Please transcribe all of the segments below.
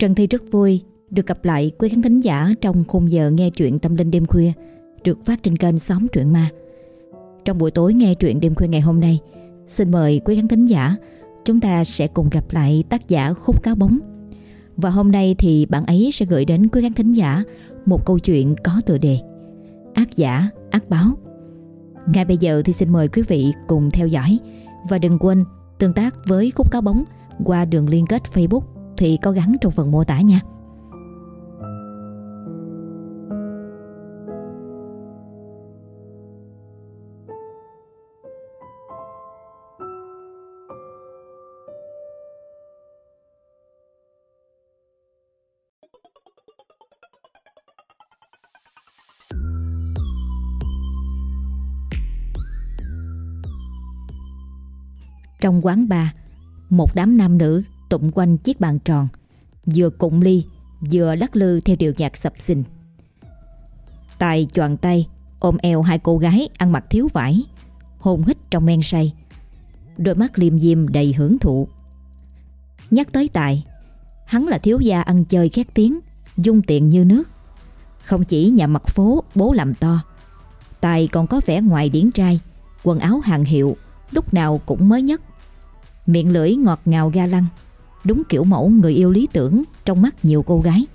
Trần Thi rất vui được gặp lại quý khán thính giả trong khung giờ nghe truyện tâm linh đêm khuya được phát trên kênh Xóm Truyện Ma. Trong buổi tối nghe truyện đêm khuya ngày hôm nay, xin mời quý khán thính giả chúng ta sẽ cùng gặp lại tác giả Khúc Cáo Bóng. Và hôm nay thì bạn ấy sẽ gửi đến quý khán thính giả một câu chuyện có tựa đề Ác giả, ác báo. Ngay bây giờ thì xin mời quý vị cùng theo dõi và đừng quên tương tác với Khúc Cáo Bóng qua đường liên kết Facebook thì có gắn trong phần mô tả nha. Trong quán bar, một đám nam nữ tụng quanh chiếc bàn tròn, vừa cụng ly, vừa lắc lư theo điệu nhạc sập sình. Tài choàng tay, ôm eo hai cô gái ăn mặc thiếu vải, hôn hít trong men say. Đôi mắt liêm diêm đầy hưởng thụ. Nhắc tới Tài, hắn là thiếu gia ăn chơi khét tiếng, dung tiện như nước. Không chỉ nhà mặt phố bố làm to, Tài còn có vẻ ngoài điển trai, quần áo hàng hiệu, lúc nào cũng mới nhất. Miệng lưỡi ngọt ngào ga lăng Đúng kiểu mẫu người yêu lý tưởng Trong mắt nhiều cô gái.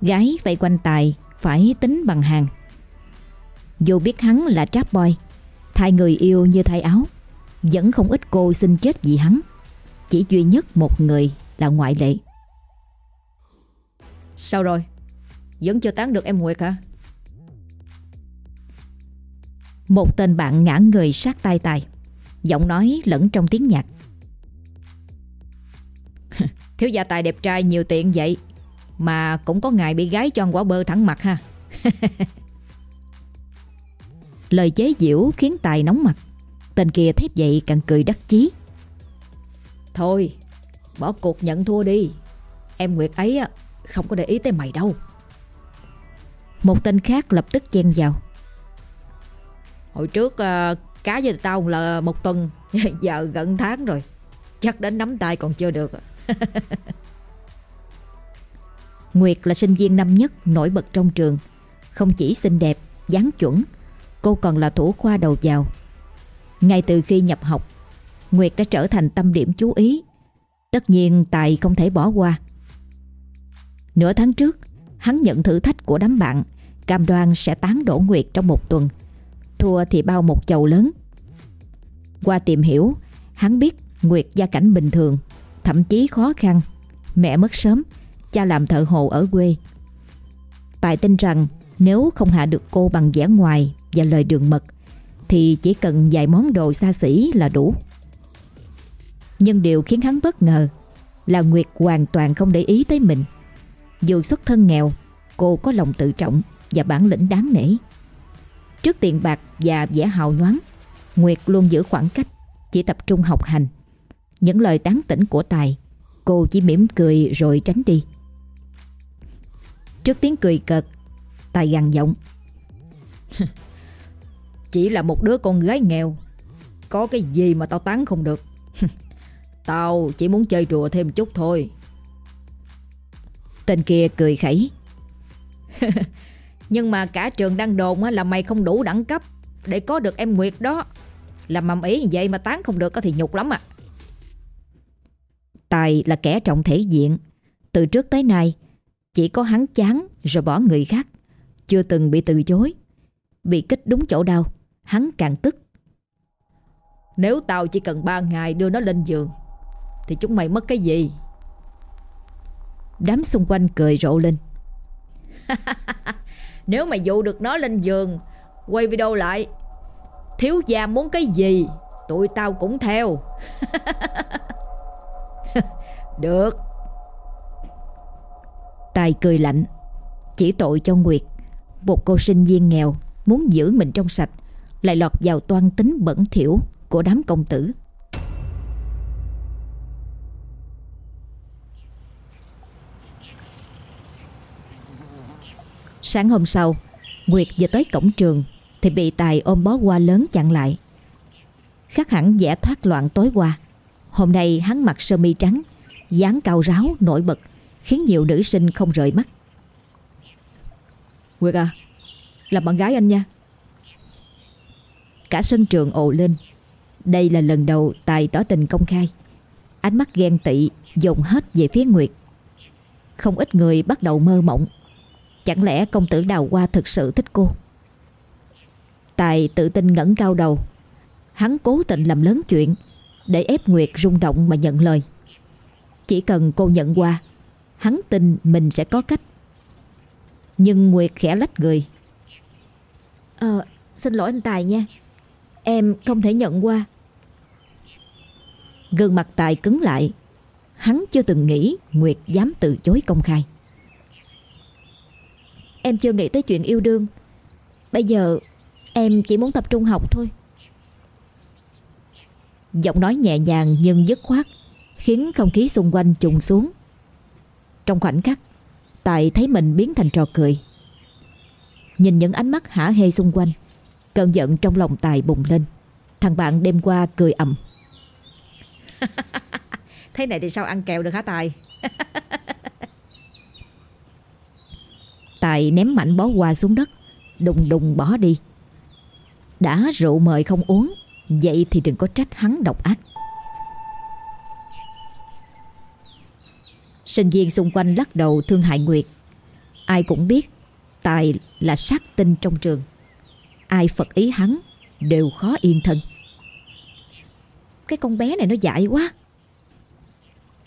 Gái vây quanh Tài Phải tính bằng hàng. Dù biết hắn là trap boy Thay người yêu như thay áo Vẫn không ít cô xin chết vì hắn. Chỉ duy nhất một người là ngoại lệ. Sao rồi? Vẫn chưa tán được em Nguyệt hả? Một tên bạn ngã người sát tay Tài Giọng nói lẫn trong tiếng nhạc Thiếu gia tài đẹp trai nhiều tiện vậy, Mà cũng có ngày bị gái cho quả bơ thẳng mặt ha. Lời chế giễu khiến Tài nóng mặt, Tên kia thép dậy càng cười đắc chí. Thôi, Bỏ cuộc nhận thua đi, Em Nguyệt ấy không có để ý tới mày đâu. Một tên khác lập tức chen vào. Hồi trước ờ, cá với tao là một tuần, Giờ gần tháng rồi, Chắc đến nắm tay còn chưa được. Nguyệt là sinh viên năm nhất nổi bật trong trường. Không chỉ xinh đẹp, dáng chuẩn Cô còn là thủ khoa đầu vào. Ngay từ khi nhập học Nguyệt đã trở thành tâm điểm chú ý. Tất nhiên Tài không thể bỏ qua. Nửa tháng trước Hắn nhận thử thách của đám bạn. Cam đoan sẽ tán đổ Nguyệt trong một tuần. Thua thì bao một chầu lớn. Qua tìm hiểu Hắn biết Nguyệt gia cảnh bình thường. Thậm chí khó khăn Mẹ mất sớm Cha làm thợ hồ ở quê Tài tin rằng nếu không hạ được cô bằng vẻ ngoài và lời đường mật thì chỉ cần vài món đồ xa xỉ là đủ. Nhưng điều khiến hắn bất ngờ là Nguyệt hoàn toàn không để ý tới mình. Dù xuất thân nghèo, cô có lòng tự trọng và bản lĩnh đáng nể. Trước tiền bạc và vẻ hào nhoáng, Nguyệt luôn giữ khoảng cách, chỉ tập trung học hành. Những lời tán tỉnh của Tài, cô chỉ mỉm cười rồi tránh đi. Trước tiếng cười cợt, Tài gằn giọng. Chỉ là một đứa con gái nghèo, có cái gì mà tao tán không được. tao chỉ muốn chơi đùa thêm chút thôi. Tên kia cười khẩy. Nhưng mà cả trường đang đồn là mày không đủ đẳng cấp để có được em Nguyệt đó. Làm mầm ý vậy mà tán không được thì nhục lắm à. Tài là kẻ trọng thể diện. Từ trước tới nay, chỉ có hắn chán rồi bỏ người khác. Chưa từng bị từ chối. Bị kích đúng chỗ đau, hắn càng tức. Nếu tao chỉ cần 3 ngày đưa nó lên giường, thì chúng mày mất cái gì? Đám xung quanh cười rộ lên. Nếu mày dụ được nó lên giường, quay video lại, thiếu gia muốn cái gì, tụi tao cũng theo. Được. Tài cười lạnh, Chỉ tội cho Nguyệt, Một cô sinh viên nghèo Muốn giữ mình trong sạch, Lại lọt vào toan tính bẩn thỉu Của đám công tử. Sáng hôm sau, Nguyệt vừa tới cổng trường Thì bị Tài ôm bó hoa lớn chặn lại. Khác hẳn vẻ thoát loạn tối qua, Hôm nay hắn mặc sơ mi trắng dáng cao ráo nổi bật khiến nhiều nữ sinh không rời mắt. Nguyệt à, là bạn gái anh nha. Cả sân trường ồ lên. Đây là lần đầu Tài tỏ tình công khai. Ánh mắt ghen tị dồn hết về phía Nguyệt. Không ít người bắt đầu mơ mộng. Chẳng lẽ công tử đào hoa thực sự thích cô? Tài tự tin ngẩng cao đầu. Hắn cố tình làm lớn chuyện để ép Nguyệt rung động mà nhận lời. Chỉ cần cô nhận qua, hắn tin mình sẽ có cách. Nhưng Nguyệt khẽ lách người. Ờ, xin lỗi anh Tài nha. Em không thể nhận qua. Gương mặt Tài cứng lại. Hắn chưa từng nghĩ Nguyệt dám từ chối công khai. Em chưa nghĩ tới chuyện yêu đương. Bây giờ em chỉ muốn tập trung học thôi. Giọng nói nhẹ nhàng nhưng dứt khoát khiến không khí xung quanh trùng xuống. Trong khoảnh khắc, Tài thấy mình biến thành trò cười. Nhìn những ánh mắt hả hê xung quanh, cơn giận trong lòng Tài bùng lên. Thằng bạn đêm qua cười ầm. Thế này thì sao ăn kẹo được hả Tài? Tài ném mạnh bó hoa xuống đất, đùng đùng bỏ đi. Đã rượu mời không uống, vậy thì đừng có trách hắn độc ác. Sinh viên xung quanh lắc đầu thương hại Nguyệt. Ai cũng biết, Tài là sát tinh trong trường. Ai phật ý hắn Đều khó yên thân. Cái con bé này nó dại quá.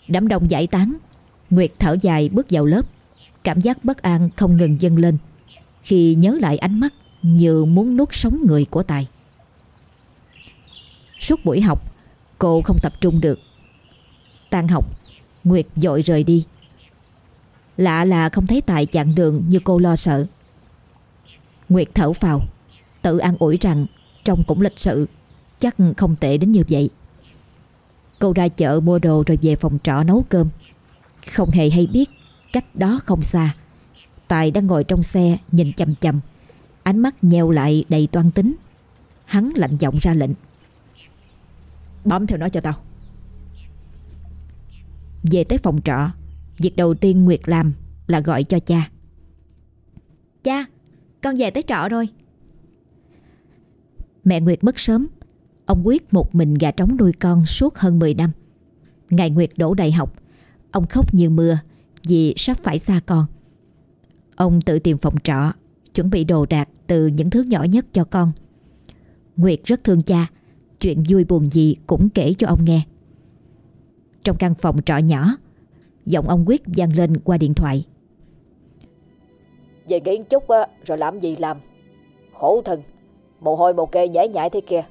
Đám đông giải tán, Nguyệt thở dài bước vào lớp. Cảm giác bất an không ngừng dâng lên. Khi nhớ lại ánh mắt Như muốn nuốt sống người của Tài. Suốt buổi học, Cô không tập trung được. Tan học Nguyệt dội rời đi. Lạ là không thấy Tài chặn đường như cô lo sợ. Nguyệt thở phào, Tự an ủi rằng Trông cũng lịch sự, Chắc không tệ đến như vậy. Cô ra chợ mua đồ rồi về phòng trọ nấu cơm. Không hề hay biết Cách đó không xa. Tài đang ngồi trong xe nhìn chầm chầm, Ánh mắt nheo lại đầy toan tính. Hắn lạnh giọng ra lệnh. Bấm theo nó cho tao về tới phòng trọ. Việc đầu tiên Nguyệt làm là gọi cho cha. Cha Con về tới trọ rồi. Mẹ Nguyệt mất sớm. Ông Quyết một mình gà trống nuôi con suốt hơn 10 năm. Ngày Nguyệt đổ đại học Ông khóc như mưa Vì sắp phải xa con. Ông tự tìm phòng trọ Chuẩn bị đồ đạc từ những thứ nhỏ nhất cho con. Nguyệt rất thương cha Chuyện vui buồn gì cũng kể cho ông nghe trong căn phòng trọ nhỏ. Giọng ông Quyết vang lên qua điện thoại. Về nghỉ chút rồi làm gì làm? Khổ thân Mồ hôi mồ kê nhễ nhại thế kia.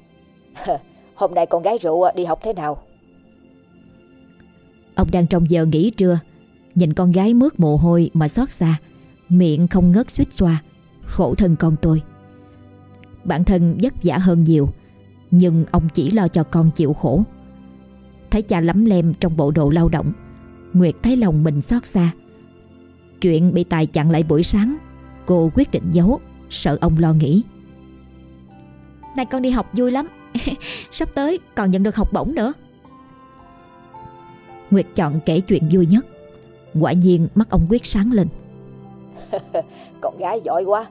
Hôm nay con gái rượu đi học thế nào? Ông đang trong giờ nghỉ trưa Nhìn con gái mướt mồ hôi mà xót xa Miệng không ngớt suýt xoa. Khổ thân con tôi. Bản thân vất vả hơn nhiều Nhưng ông chỉ lo cho con chịu khổ Thấy cha lắm lem trong bộ đồ lao động. Nguyệt thấy lòng mình xót xa. Chuyện bị Tài chặn lại buổi sáng Cô quyết định giấu Sợ ông lo nghĩ. Này con đi học vui lắm. Sắp tới còn nhận được học bổng nữa. Nguyệt chọn kể chuyện vui nhất. Quả nhiên mắt ông Quyết sáng lên. Con gái giỏi quá.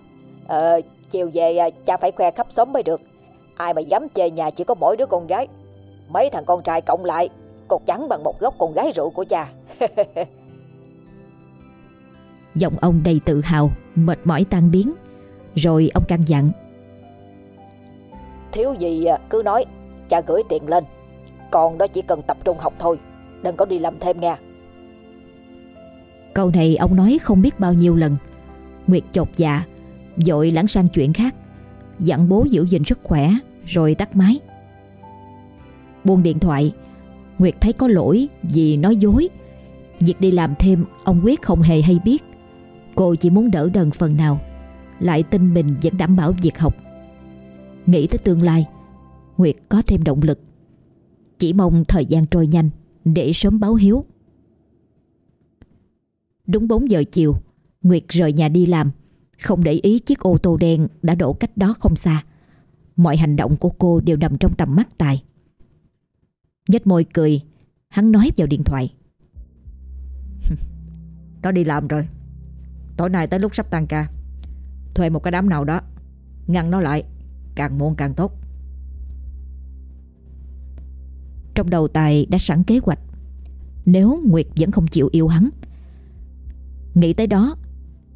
Ờ, Chiều về à, cha phải khoe khắp xóm mới được. Ai mà dám chê nhà chỉ có mỗi đứa con gái Mấy thằng con trai cộng lại Còn chẳng bằng một gốc con gái rượu của cha. Giọng ông đầy tự hào Mệt mỏi tan biến. Rồi ông căn dặn. Thiếu gì à, cứ nói Cha gửi tiền lên. Còn đó chỉ cần tập trung học thôi Đừng có đi làm thêm nha. Câu này ông nói không biết bao nhiêu lần. Nguyệt chột dạ Dội lãng sang chuyện khác. Dặn bố giữ gìn sức khỏe Rồi tắt máy Buông điện thoại. Nguyệt thấy có lỗi vì nói dối. Việc đi làm thêm, ông Quyết không hề hay biết. Cô chỉ muốn đỡ đần phần nào, Lại tin mình vẫn đảm bảo việc học. Nghĩ tới tương lai, Nguyệt có thêm động lực. Chỉ mong thời gian trôi nhanh Để sớm báo hiếu. Đúng 4 giờ chiều, Nguyệt rời nhà đi làm. Không để ý chiếc ô tô đen đã đổ cách đó không xa. Mọi hành động của cô đều nằm trong tầm mắt Tài nhếch môi cười. Hắn nói vào điện thoại. Nó đi làm rồi. Tối nay tới lúc sắp tan ca. Thuê một cái đám nào đó. Ngăn nó lại. Càng muộn càng tốt. Trong đầu Tài đã sẵn kế hoạch. Nếu Nguyệt vẫn không chịu yêu hắn. Nghĩ tới đó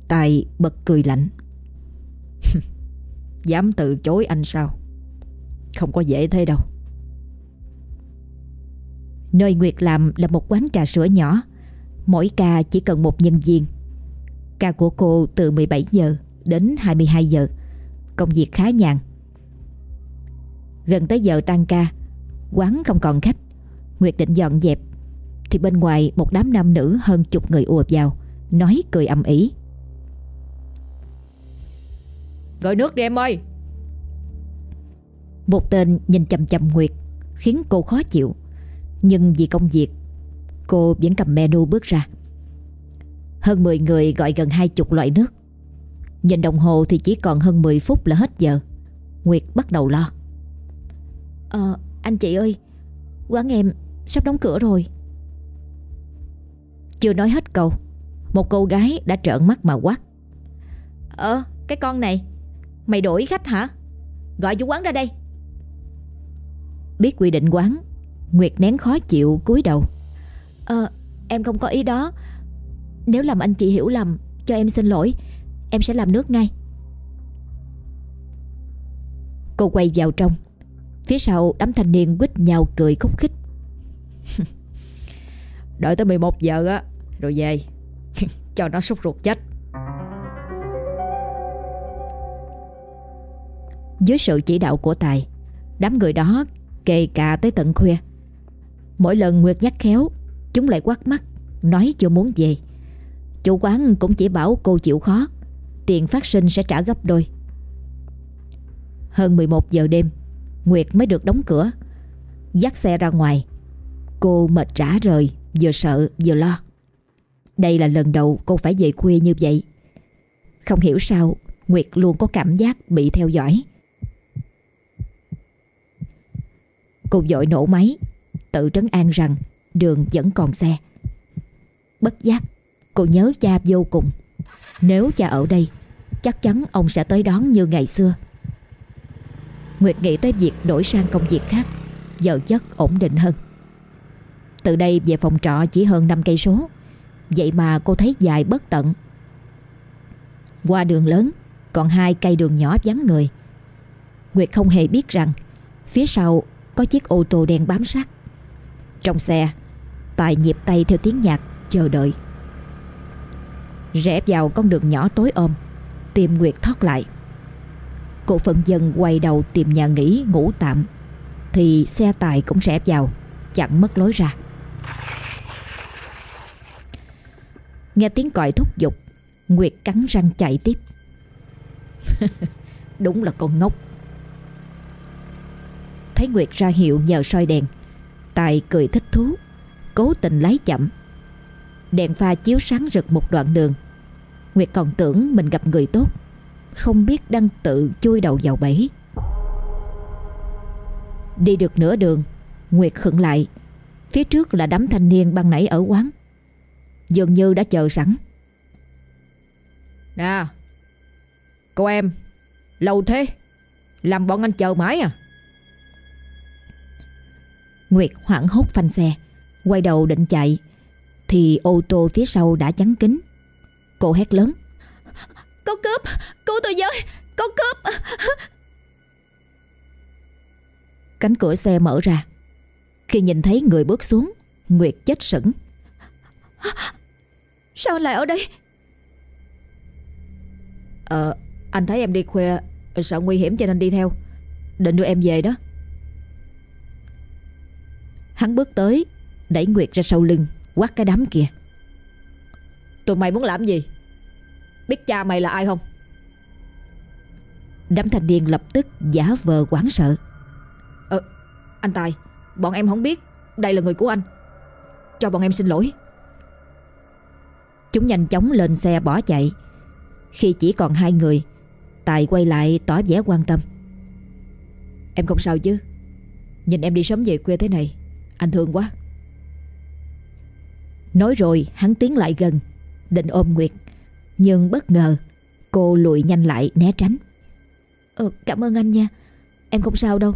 Tài bật cười lạnh. Dám từ chối anh sao? Không có dễ thế đâu Nơi Nguyệt làm là một quán trà sữa nhỏ. Mỗi ca chỉ cần một nhân viên. Ca của cô từ 17 giờ đến 22 giờ. Công việc khá nhàn. Gần tới giờ tan ca Quán không còn khách. Nguyệt định dọn dẹp Thì bên ngoài một đám nam nữ hơn chục người ùa vào Nói cười ầm ĩ Gọi nước đi em ơi! Một tên nhìn chầm chầm Nguyệt Khiến cô khó chịu Nhưng vì công việc Cô vẫn cầm menu bước ra. Hơn 10 người gọi gần hai chục loại nước. Nhìn đồng hồ thì chỉ còn hơn 10 phút là hết giờ. Nguyệt bắt đầu lo. Ờ anh chị ơi Quán em sắp đóng cửa rồi. Chưa nói hết câu Một cô gái đã trợn mắt mà quát. Ờ cái con này Mày đổi khách hả? Gọi chủ quán ra đây. Biết quy định quán Nguyệt nén khó chịu cúi đầu. Ờ em không có ý đó. Nếu làm anh chị hiểu lầm Cho em xin lỗi. Em sẽ làm nước ngay. Cô quay vào trong. Phía sau đám thanh niên quýt nhau cười khúc khích. Đợi tới 11 giờ á Rồi về. Cho nó sốt ruột chết. Dưới sự chỉ đạo của Tài Đám người đó kề cà tới tận khuya Mỗi lần Nguyệt nhắc khéo, Chúng lại quát mắt, Nói chưa muốn về. Chủ quán cũng chỉ bảo cô chịu khó, Tiền phát sinh sẽ trả gấp đôi. Hơn 11 giờ đêm, Nguyệt mới được đóng cửa, Dắt xe ra ngoài. Cô mệt rã rời, Vừa sợ vừa lo. Đây là lần đầu cô phải về khuya như vậy. Không hiểu sao, Nguyệt luôn có cảm giác bị theo dõi. Cô dội nổ máy Tự trấn an rằng Đường vẫn còn xe. Bất giác, Cô nhớ cha vô cùng. Nếu cha ở đây, Chắc chắn ông sẽ tới đón như ngày xưa. Nguyệt nghĩ tới việc đổi sang công việc khác, Giờ chất ổn định hơn. Từ đây về phòng trọ chỉ hơn 5 cây số, Vậy mà cô thấy dài bất tận. Qua đường lớn, Còn hai cây đường nhỏ vắng người. Nguyệt không hề biết rằng, Phía sau có chiếc ô tô đen bám sát. Trong xe. Tài nhịp tay theo tiếng nhạc, Chờ đợi. Rẽ vào con đường nhỏ tối ôm tìm Nguyệt thoát lại. Cô phận dần quay đầu tìm nhà nghỉ ngủ tạm, Thì xe tài cũng rẽ vào Chặn mất lối ra. Nghe tiếng còi thúc giục, Nguyệt cắn răng chạy tiếp. Đúng là con ngốc. Thấy Nguyệt ra hiệu nhờ soi đèn Tài cười thích thú, Cố tình lái chậm. Đèn pha chiếu sáng rực một đoạn đường. Nguyệt còn tưởng mình gặp người tốt, Không biết đang tự chui đầu vào bẫy. Đi được nửa đường, Nguyệt khựng lại. Phía trước là đám thanh niên ban nãy ở quán. Dường như đã chờ sẵn. Nè, Cô em, Lâu thế, Làm bọn anh chờ mãi à? Nguyệt hoảng hốt phanh xe, Quay đầu định chạy, Thì ô tô phía sau đã chắn kính. Cô hét lớn Có cướp Cứu tôi với Có cướp! Cánh cửa xe mở ra. Khi nhìn thấy người bước xuống, Nguyệt chết sững. Sao lại ở đây? Ờ Anh thấy em đi khuya, Sợ nguy hiểm cho nên đi theo. Định đưa em về đó. Hắn bước tới Đẩy Nguyệt ra sau lưng Quát cái đám kia. Tụi mày muốn làm gì? Biết cha mày là ai không? Đám thanh niên lập tức giả vờ quán sợ. Ờ Anh Tài Bọn em không biết Đây là người của anh. Cho bọn em xin lỗi. Chúng nhanh chóng lên xe bỏ chạy. Khi chỉ còn hai người Tài quay lại tỏ vẻ quan tâm. Em không sao chứ? Nhìn em đi sớm về khuya thế này anh thương quá Nói rồi, hắn tiến lại gần, Định ôm Nguyệt, Nhưng bất ngờ, Cô lùi nhanh lại né tránh Ờ cảm ơn anh nha, Em không sao đâu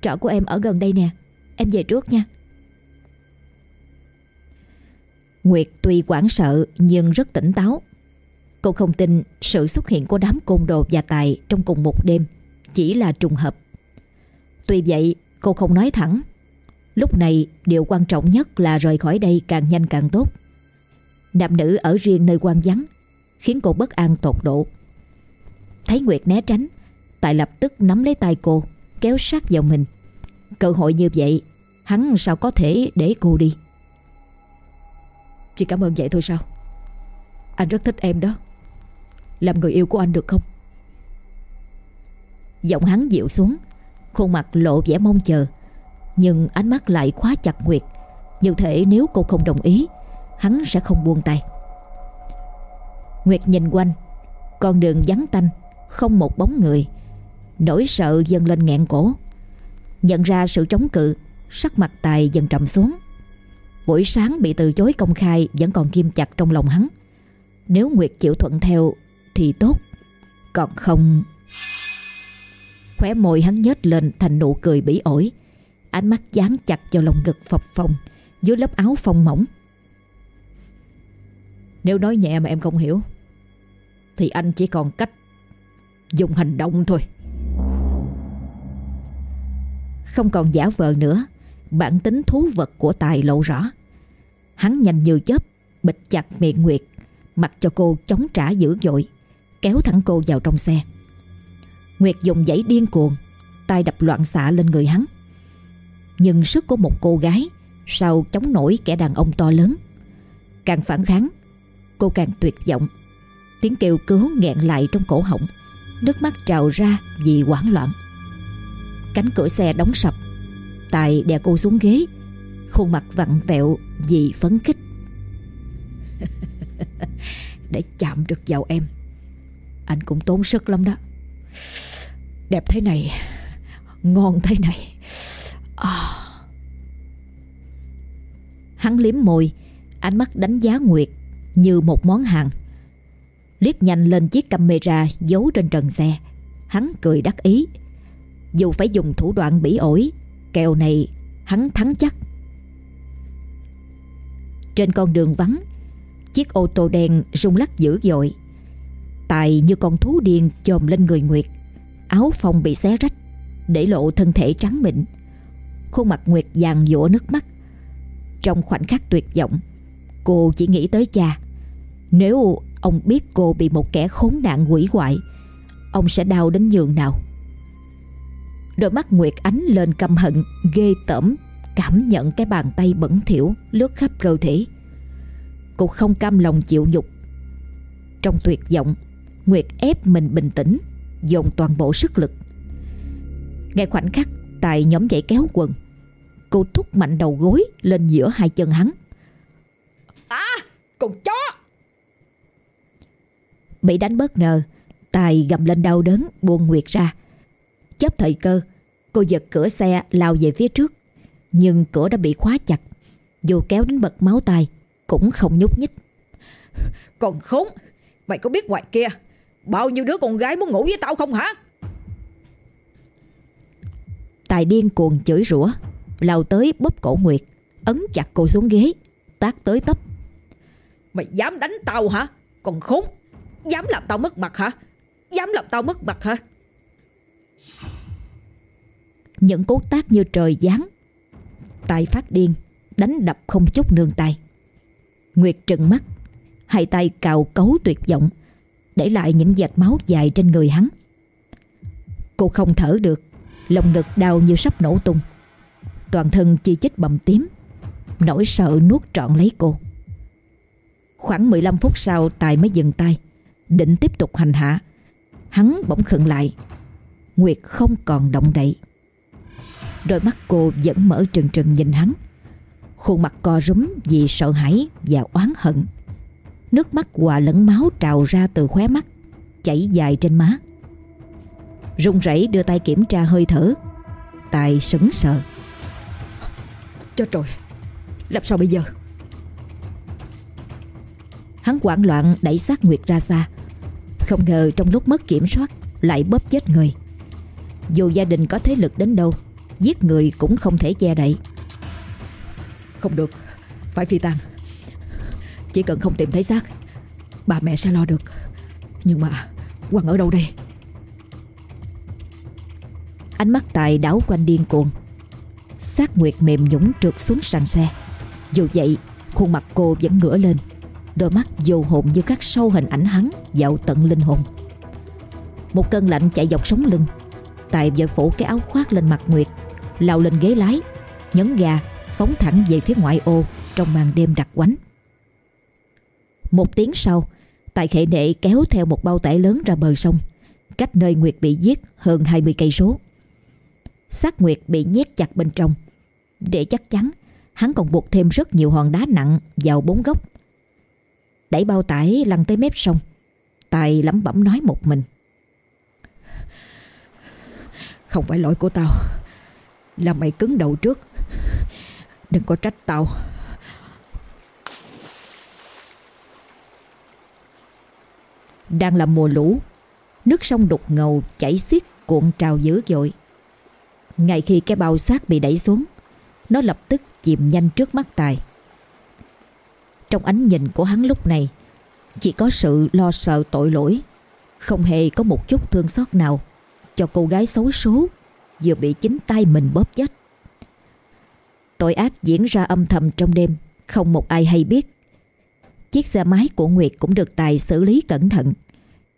Trọ của em ở gần đây nè, Em về trước nha Nguyệt tuy quảng sợ nhưng rất tỉnh táo. Cô không tin sự xuất hiện của đám côn đồ và tài trong cùng một đêm, chỉ là trùng hợp. Tuy vậy, cô không nói thẳng. Lúc này điều quan trọng nhất là rời khỏi đây càng nhanh càng tốt. Nam nữ ở riêng nơi quan vắng khiến cô bất an tột độ. Thấy Nguyệt né tránh, Tài lập tức nắm lấy tay cô, kéo sát vào mình. Cơ hội như vậy, hắn sao có thể để cô đi. Chỉ cảm ơn vậy thôi sao Anh rất thích em đó Làm người yêu của anh được không Giọng hắn dịu xuống Khuôn mặt lộ vẻ mong chờ nhưng ánh mắt lại khóa chặt Nguyệt. Như thể nếu cô không đồng ý, Hắn sẽ không buông tay. Nguyệt nhìn quanh. Con đường vắng tanh, Không một bóng người. Nỗi sợ dâng lên nghẹn cổ. Nhận ra sự chống cự, Sắc mặt tài dần trầm xuống. Buổi sáng bị từ chối công khai Vẫn còn kim chặt trong lòng hắn. Nếu Nguyệt chịu thuận theo Thì tốt, Còn không Khóe môi hắn nhếch lên thành nụ cười bỉ ổi. Ánh mắt dán chặt vào lồng ngực phập phồng Dưới lớp áo phong mỏng. Nếu nói nhẹ mà em không hiểu, Thì anh chỉ còn cách Dùng hành động thôi. Không còn giả vờ nữa, Bản tính thú vật của Tài lộ rõ. Hắn nhanh như chớp Bịch chặt miệng Nguyệt, Mặc cho cô chống trả dữ dội, Kéo thẳng cô vào trong xe. Nguyệt dùng dãy điên cuồng, tay đập loạn xạ lên người hắn. Nhưng sức của một cô gái Sao chống nổi kẻ đàn ông to lớn? Càng phản kháng, Cô càng tuyệt vọng. Tiếng kêu cứu nghẹn lại trong cổ họng, Nước mắt trào ra vì hoảng loạn. Cánh cửa xe đóng sập, Tài đè cô xuống ghế, Khuôn mặt vặn vẹo vì phấn khích. Để chạm được vào em, Anh cũng tốn sức lắm đó. Đẹp thế này, Ngon thế này à. Hắn liếm môi, Ánh mắt đánh giá Nguyệt Như một món hàng. Liếc nhanh lên chiếc camera Giấu trên trần xe, Hắn cười đắc ý. Dù phải dùng thủ đoạn bỉ ổi, Kèo này hắn thắng chắc. Trên con đường vắng, Chiếc ô tô đen rung lắc dữ dội. Tài như con thú điên chồm lên người Nguyệt, Áo phông bị xé rách, Để lộ thân thể trắng mịn. Khuôn mặt Nguyệt vàng dụa nước mắt. Trong khoảnh khắc tuyệt vọng, Cô chỉ nghĩ tới cha. Nếu ông biết cô bị một kẻ khốn nạn quỷ hoại, Ông sẽ đau đến nhường nào? Đôi mắt Nguyệt ánh lên căm hận, Ghê tởm, Cảm nhận cái bàn tay bẩn thỉu Lướt khắp cơ thể. Cô không cam lòng chịu nhục. Trong tuyệt vọng, Nguyệt ép mình bình tĩnh, Dồn toàn bộ sức lực. Ngay khoảnh khắc Tài nhóm dậy kéo quần Cô thúc mạnh đầu gối lên giữa hai chân hắn. À con chó! Bị đánh bất ngờ Tài gầm lên đau đớn buông Nguyệt ra. Chấp thời cơ Cô giật cửa xe lao về phía trước. Nhưng cửa đã bị khóa chặt Dù kéo đến bật máu tay Cũng không nhúc nhích. Còn khốn Mày có biết ngoài kia Bao nhiêu đứa con gái muốn ngủ với tao không hả? Tài điên cuồng chửi rủa lao tới bóp cổ Nguyệt Ấn chặt cô xuống ghế Tác tới tấp. Mày dám đánh tao hả? Còn khốn Dám làm tao mất mặt hả? Dám làm tao mất mặt hả? Những cú tác như trời giáng Tài phát điên Đánh đập không chút nương tay. Nguyệt trừng mắt Hai tay cào cấu tuyệt vọng Để lại những vệt máu dài trên người hắn. Cô không thở được Lòng ngực đau như sắp nổ tung Toàn thân chi chích bầm tím, Nỗi sợ nuốt trọn lấy cô. Khoảng 15 phút sau, Tài mới dừng tay, Định tiếp tục hành hạ. Hắn bỗng khựng lại, Nguyệt không còn động đậy. Đôi mắt cô vẫn mở trừng trừng nhìn hắn. Khuôn mặt co rúm vì sợ hãi và oán hận. Nước mắt hòa lẫn máu trào ra từ khóe mắt, Chảy dài trên má. Rung rẩy đưa tay kiểm tra hơi thở. Tài sững sờ. Chết rồi. Làm sao bây giờ? Hắn hoảng loạn đẩy xác Nguyệt ra xa. Không ngờ trong lúc mất kiểm soát Lại bóp chết người. Dù gia đình có thế lực đến đâu, Giết người cũng không thể che đậy. Không được. Phải phi tang. Chỉ cần không tìm thấy xác, Bà mẹ sẽ lo được. Nhưng mà, Quang ở đâu đây? Ánh mắt Tài đảo quanh điên cuồng xác Nguyệt mềm nhũng trượt xuống sàn xe. Dù vậy, khuôn mặt cô vẫn ngửa lên. Đôi mắt vô hồn như các sâu hình ảnh hắn Dạo tận linh hồn. Một cơn lạnh chạy dọc sống lưng. Tài vợ phủ cái áo khoác lên mặt Nguyệt, lao lên ghế lái, Nhấn ga, phóng thẳng về phía ngoại ô Trong màn đêm đặc quánh. Một tiếng sau, Tài khệ nệ kéo theo một bao tải lớn ra bờ sông, Cách nơi Nguyệt bị giết hơn 20 cây số xác Nguyệt bị nhét chặt bên trong. Để chắc chắn, Hắn còn buộc thêm rất nhiều hòn đá nặng Vào bốn góc. Đẩy bao tải lăn tới mép sông. Tài lẩm bẩm nói một mình. Không phải lỗi của tao. Là mày cứng đầu trước. Đừng có trách tao. Đang là mùa lũ, Nước sông đục ngầu chảy xiết cuộn trào dữ dội ngay khi cái bao xác bị đẩy xuống, Nó lập tức chìm nhanh trước mắt Tài. Trong ánh nhìn của hắn lúc này, Chỉ có sự lo sợ tội lỗi, Không hề có một chút thương xót nào Cho cô gái xấu số Vừa bị chính tay mình bóp chết. Tội ác diễn ra âm thầm trong đêm, Không một ai hay biết. Chiếc xe máy của Nguyệt cũng được Tài xử lý cẩn thận,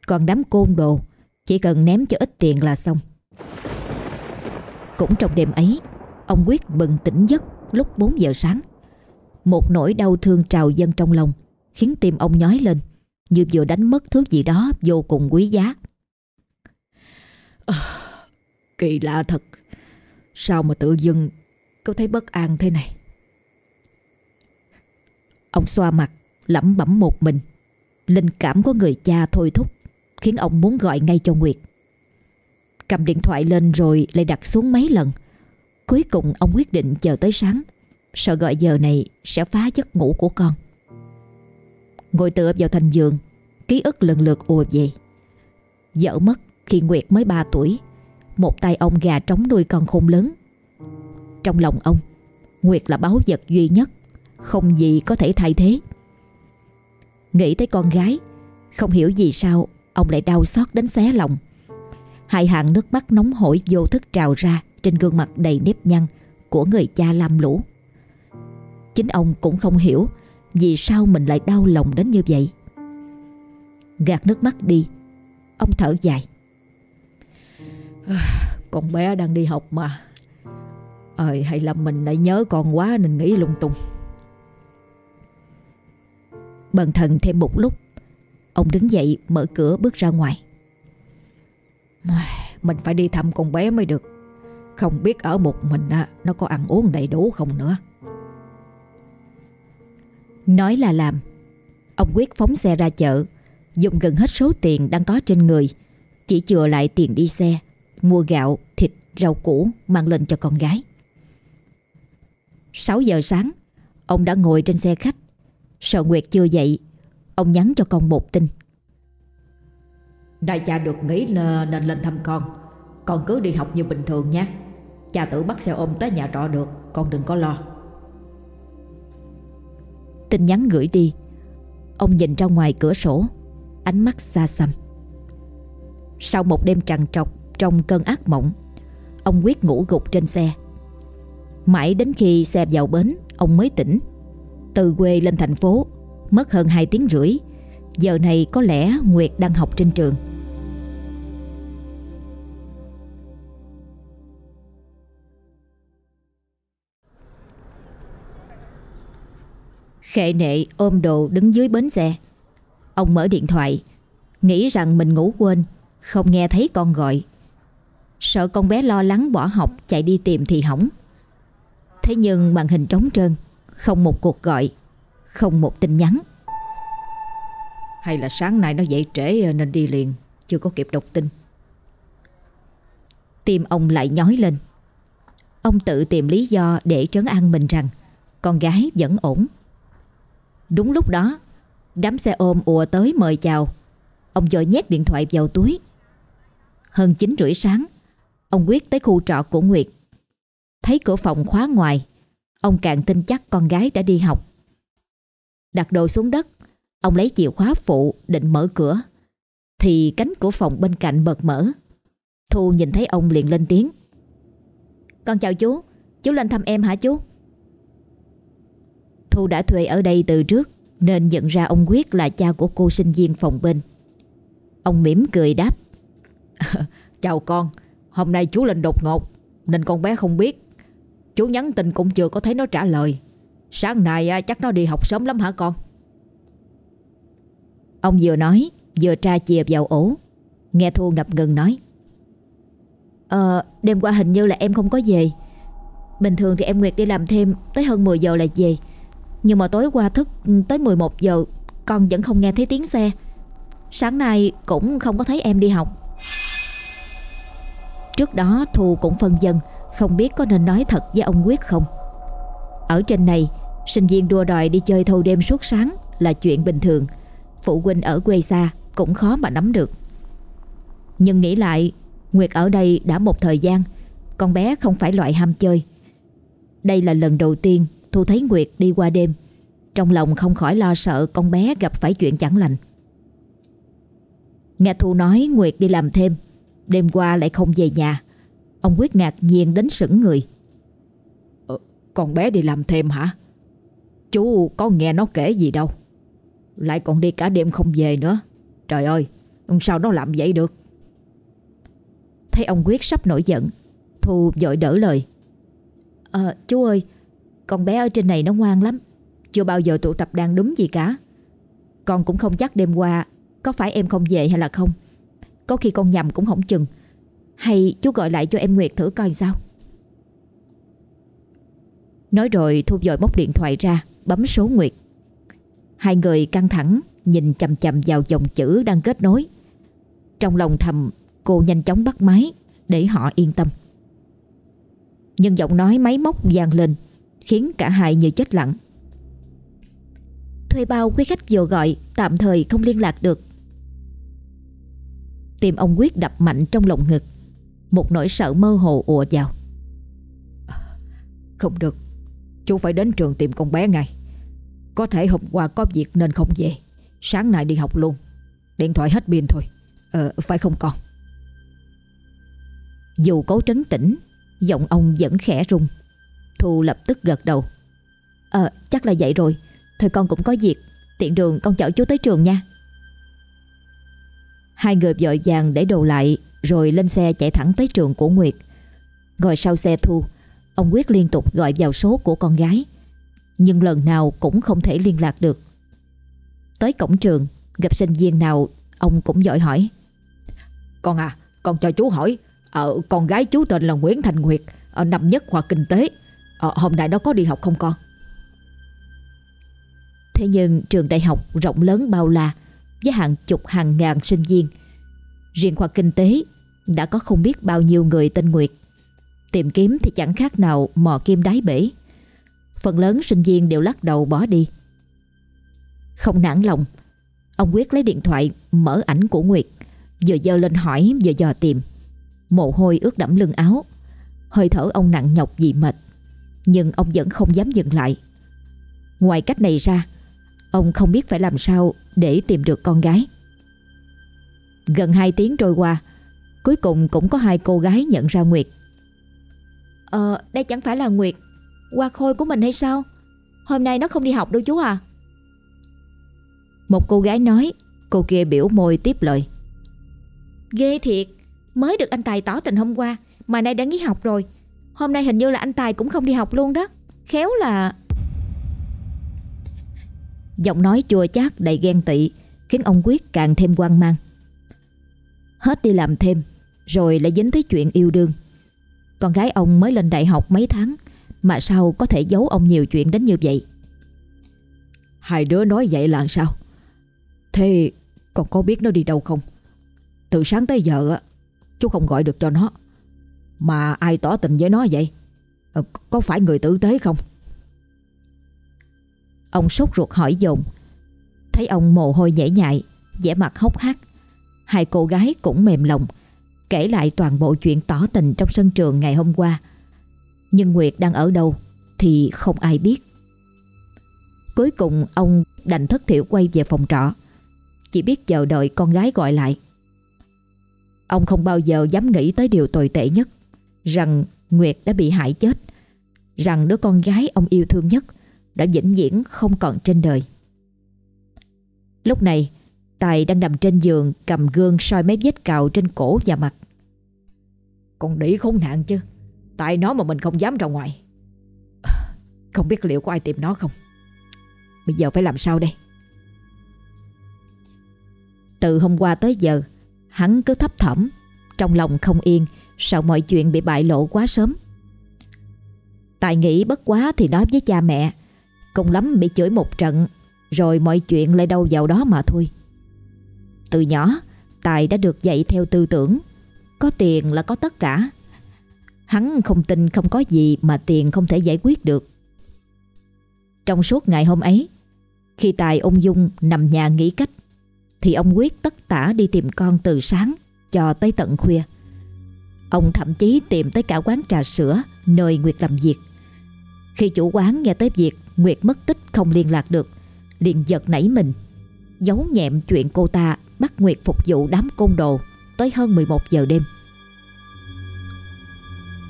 Còn đám côn đồ Chỉ cần ném cho ít tiền là xong cũng trong đêm ấy Ông quyết bừng tỉnh giấc lúc 4 giờ sáng. Một nỗi đau thương trào dâng trong lòng Khiến tim ông nhói lên Như vừa đánh mất thứ gì đó vô cùng quý giá. À, Kỳ lạ thật. Sao mà tự dưng Có thấy bất an thế này? Ông xoa mặt lẩm bẩm một mình. Linh cảm của người cha thôi thúc Khiến ông muốn gọi ngay cho Nguyệt Cầm điện thoại lên rồi lại đặt xuống mấy lần. Cuối cùng ông quyết định chờ tới sáng. Sợ gọi giờ này sẽ phá giấc ngủ của con. Ngồi tựa vào thành giường, Ký ức lần lượt ùa về. Vợ mất khi Nguyệt mới 3 tuổi, Một tay ông gà trống nuôi con khôn lớn. Trong lòng ông, Nguyệt là báu vật duy nhất, Không gì có thể thay thế. Nghĩ tới con gái, Không hiểu vì sao Ông lại đau xót đến xé lòng. Hai hàng nước mắt nóng hổi vô thức trào ra trên gương mặt đầy nếp nhăn của người cha lam lũ. Chính ông cũng không hiểu vì sao mình lại đau lòng đến như vậy. Gạt nước mắt đi, ông thở dài. Con bé đang đi học mà. Ờ hay là mình lại nhớ con quá nên nghĩ lung tung. Bần thần thêm một lúc, ông đứng dậy mở cửa bước ra ngoài. Mình phải đi thăm con bé mới được. Không biết ở một mình Nó có ăn uống đầy đủ không nữa. Nói là làm Ông quyết phóng xe ra chợ Dùng gần hết số tiền đang có trên người Chỉ chừa lại tiền đi xe Mua gạo, thịt, rau củ Mang lên cho con gái. 6 giờ sáng Ông đã ngồi trên xe khách. Sợ Nguyệt chưa dậy Ông nhắn cho con một tin. Đại cha được nghỉ nên lên thăm con. Con cứ đi học như bình thường nha. Cha tự bắt xe ôm tới nhà trọ được, Con đừng có lo. Tin nhắn gửi đi. Ông nhìn ra ngoài cửa sổ, Ánh mắt xa xăm. Sau một đêm trằn trọc Trong cơn ác mộng, Ông quyết ngủ gục trên xe. Mãi đến khi xe vào bến, Ông mới tỉnh. Từ quê lên thành phố, Mất hơn 2 tiếng rưỡi. Giờ này có lẽ Nguyệt đang học trên trường. Khệ nệ ôm đồ đứng dưới bến xe. Ông mở điện thoại Nghĩ rằng mình ngủ quên Không nghe thấy con gọi. Sợ con bé lo lắng bỏ học Chạy đi tìm thì hỏng. Thế nhưng màn hình trống trơn Không một cuộc gọi Không một tin nhắn. Hay là sáng nay nó dậy trễ nên đi liền Chưa có kịp đọc tin. Tim ông lại nhói lên. Ông tự tìm lý do để trấn an mình rằng Con gái vẫn ổn Đúng lúc đó, Đám xe ôm ùa tới mời chào. Ông vội nhét điện thoại vào túi. Hơn 9 rưỡi sáng, Ông quyết tới khu trọ của Nguyệt. Thấy cửa phòng khóa ngoài, Ông càng tin chắc con gái đã đi học. Đặt đồ xuống đất, Ông lấy chìa khóa phụ định mở cửa. Thì cánh cửa phòng bên cạnh bật mở. Thu nhìn thấy ông liền lên tiếng. Con chào chú Chú lên thăm em hả chú? Thu đã thuê ở đây từ trước Nên nhận ra ông Quyết là cha của cô sinh viên phòng bên. Ông mỉm cười đáp. Chào con Hôm nay chú lên đột ngột Nên con bé không biết. Chú nhắn tin cũng chưa có thấy nó trả lời. Sáng nay chắc nó đi học sớm lắm hả con? Ông vừa nói Vừa tra chìa vào ổ. Nghe Thu ngập ngừng nói. Ờ đêm qua hình như là em không có về. Bình thường thì em Nguyệt đi làm thêm Tới hơn 10 giờ là về nhưng mà tối qua thức, tới 11 giờ, Con vẫn không nghe thấy tiếng xe. Sáng nay cũng không có thấy em đi học. Trước đó Thu cũng phân dân, Không biết có nên nói thật với ông Quyết không. Ở trên này, Sinh viên đua đòi đi chơi thâu đêm suốt sáng Là chuyện bình thường. Phụ huynh ở quê xa Cũng khó mà nắm được. Nhưng nghĩ lại, Nguyệt ở đây đã một thời gian, Con bé không phải loại ham chơi. Đây là lần đầu tiên Thu thấy Nguyệt đi qua đêm. Trong lòng không khỏi lo sợ con bé gặp phải chuyện chẳng lành. Nghe Thu nói Nguyệt đi làm thêm Đêm qua lại không về nhà. Ông Quyết ngạc nhiên đến sững người. Ờ, Con bé đi làm thêm hả? Chú có nghe nó kể gì đâu. Lại còn đi cả đêm không về nữa. Trời ơi Sao nó làm vậy được? Thấy ông Quyết sắp nổi giận Thu dội đỡ lời. À, Chú ơi con bé ở trên này nó ngoan lắm. Chưa bao giờ tụ tập đang đúng gì cả. Con cũng không chắc đêm qua Có phải em không về hay là không. Có khi con nhầm cũng không chừng. Hay chú gọi lại cho em Nguyệt thử coi sao. Nói rồi Thu dội bóc điện thoại ra, Bấm số Nguyệt. Hai người căng thẳng, Nhìn chầm chầm vào dòng chữ đang kết nối. Trong lòng thầm, Cô nhanh chóng bắt máy Để họ yên tâm. Nhưng giọng nói máy móc vang lên. Khiến cả hai như chết lặng. Thuê bao quý khách vừa gọi Tạm thời không liên lạc được. Tim ông quyết đập mạnh trong lồng ngực Một nỗi sợ mơ hồ ùa vào. Không được Chú phải đến trường tìm con bé ngay. Có thể hôm qua có việc nên không về Sáng nay đi học luôn. Điện thoại hết pin thôi Ờ phải không con? Dù cố trấn tĩnh Giọng ông vẫn khẽ rung Thu lập tức gật đầu. Ờ chắc là vậy rồi. Thôi con cũng có việc. Tiện đường con chở chú tới trường nha. Hai người vội vàng để đồ lại Rồi lên xe chạy thẳng tới trường của Nguyệt. Ngồi sau xe Thu Ông Quyết liên tục gọi vào số của con gái. Nhưng lần nào cũng không thể liên lạc được. Tới cổng trường Gặp sinh viên nào Ông cũng dội hỏi. Con à Con cho chú hỏi Ờ, con gái chú tên là Nguyễn Thành Nguyệt ở năm nhất khoa kinh tế à, hôm nay nó có đi học không con? Thế nhưng trường đại học rộng lớn bao la với hàng chục hàng ngàn sinh viên. Riêng khoa kinh tế đã có không biết bao nhiêu người tên Nguyệt. Tìm kiếm thì chẳng khác nào mò kim đáy bể. Phần lớn sinh viên đều lắc đầu bỏ đi. Không nản lòng, ông Quyết lấy điện thoại mở ảnh của Nguyệt, vừa dơ lên hỏi vừa dò tìm. Mồ hôi ướt đẫm lưng áo Hơi thở ông nặng nhọc vì mệt nhưng ông vẫn không dám dừng lại. Ngoài cách này ra Ông không biết phải làm sao Để tìm được con gái. Gần 2 tiếng trôi qua Cuối cùng cũng có hai cô gái nhận ra Nguyệt. Ờ đây chẳng phải là Nguyệt Hoa khôi của mình hay sao? Hôm nay nó không đi học đâu chú à. Một cô gái nói Cô kia biểu môi tiếp lời. Ghê thiệt Mới được anh Tài tỏ tình hôm qua Mà nay đã nghỉ học rồi Hôm nay hình như là anh Tài cũng không đi học luôn đó. Khéo là Giọng nói chua chát đầy ghen tị, Khiến ông Quyết càng thêm quan mang. Hết đi làm thêm, Rồi lại dính tới chuyện yêu đương. Con gái ông mới lên đại học mấy tháng, Mà sao có thể giấu ông nhiều chuyện đến như vậy? Hai đứa nói vậy là sao? Thế còn có biết nó đi đâu không? Từ sáng tới giờ Chú không gọi được cho nó. Mà ai tỏ tình với nó vậy? Ờ, có phải người tử tế không? Ông sốt ruột hỏi dồn. Thấy ông mồ hôi nhễ nhại, vẻ mặt hốc hác. Hai cô gái cũng mềm lòng, Kể lại toàn bộ chuyện tỏ tình trong sân trường ngày hôm qua. Nhưng Nguyệt đang ở đâu Thì không ai biết. Cuối cùng ông đành thất thiểu quay về phòng trọ. Chỉ biết chờ đợi con gái gọi lại. Ông không bao giờ dám nghĩ tới điều tồi tệ nhất. Rằng Nguyệt đã bị hại chết Rằng đứa con gái ông yêu thương nhất Đã vĩnh viễn không còn trên đời Lúc này Tài đang nằm trên giường cầm gương soi mấy vết cào trên cổ và mặt. Còn đĩ khốn nạn chứ. Tại nó mà mình không dám ra ngoài. Không biết liệu có ai tìm nó không. Bây giờ phải làm sao đây? Từ hôm qua tới giờ, hắn cứ thấp thỏm, trong lòng không yên, sợ mọi chuyện bị bại lộ quá sớm. Tài nghĩ bất quá thì nói với cha mẹ, cùng lắm bị chửi một trận, rồi mọi chuyện lại đâu vào đó mà thôi. Từ nhỏ, Tài đã được dạy theo tư tưởng có tiền là có tất cả. Hắn không tin không có gì mà tiền không thể giải quyết được. Trong suốt ngày hôm ấy, khi Tài ung dung nằm nhà nghỉ cách, thì ông quyết tất tả đi tìm con từ sáng cho tới tận khuya. Ông thậm chí tìm tới cả quán trà sữa nơi Nguyệt làm việc. Khi chủ quán nghe tới việc Nguyệt mất tích không liên lạc được, liền giật nảy mình, giấu nhẹm chuyện cô ta bắt Nguyệt phục vụ đám côn đồ tới hơn 11 giờ đêm.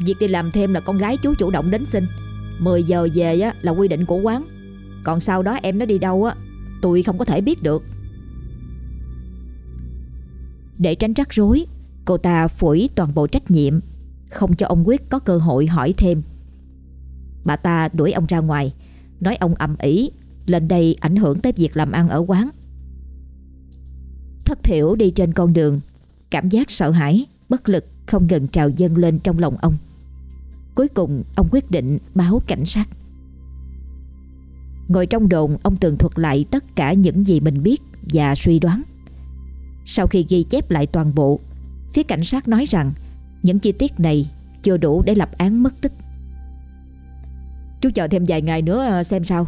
Việc đi làm thêm là con gái chú chủ động đến xin 10 giờ về á, là quy định của quán Còn sau đó em nó đi đâu á Tôi không có thể biết được Để tránh rắc rối Cô ta phủi toàn bộ trách nhiệm, Không cho ông Quyết có cơ hội hỏi thêm. Bà ta đuổi ông ra ngoài, Nói ông ầm ĩ, Lên đây ảnh hưởng tới việc làm ăn ở quán. Thất thiểu đi trên con đường, Cảm giác sợ hãi, Bất lực, không ngừng trào dâng lên trong lòng ông. Cuối cùng, ông quyết định báo cảnh sát. Ngồi trong đồn, ông tường thuật lại tất cả những gì mình biết và suy đoán. Sau khi ghi chép lại toàn bộ Phía cảnh sát nói rằng Những chi tiết này chưa đủ để lập án mất tích. Chú chờ thêm vài ngày nữa ờ, xem sao.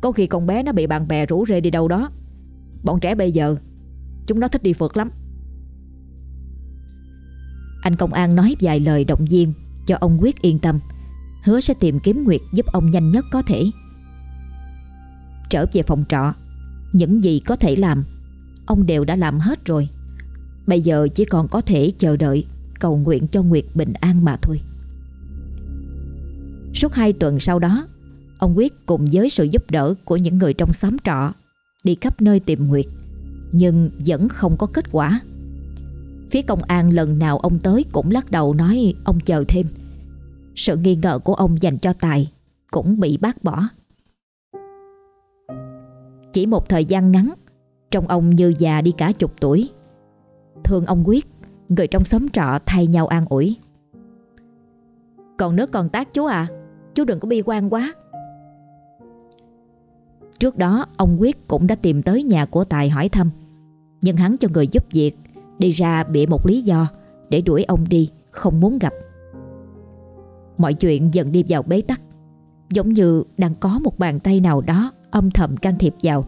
Có khi con bé nó bị bạn bè rủ rê đi đâu đó. Bọn trẻ bây giờ Chúng nó thích đi phượt lắm. Anh công an nói vài lời động viên cho ông Quyết yên tâm, hứa sẽ tìm kiếm Nguyệt giúp ông nhanh nhất có thể. Trở về phòng trọ, những gì có thể làm, ông đều đã làm hết rồi. Bây giờ chỉ còn có thể chờ đợi cầu nguyện cho Nguyệt bình an mà thôi. Suốt hai tuần sau đó, ông Quyết cùng với sự giúp đỡ của những người trong xóm trọ đi khắp nơi tìm Nguyệt, nhưng vẫn không có kết quả. Phía công an lần nào ông tới cũng lắc đầu nói ông chờ thêm. Sự nghi ngờ của ông dành cho Tài cũng bị bác bỏ. Chỉ một thời gian ngắn, trong ông như già đi cả chục tuổi. Thương ông quyết, người trong xóm trọ thay nhau an ủi. Còn nước còn tác chú à, chú đừng có bi quan quá. Trước đó ông Quyết cũng đã tìm tới nhà của Tài hỏi thăm Nhưng hắn cho người giúp việc Đi ra bịa một lý do Để đuổi ông đi Không muốn gặp Mọi chuyện dần đi vào bế tắc Giống như đang có một bàn tay nào đó Âm thầm can thiệp vào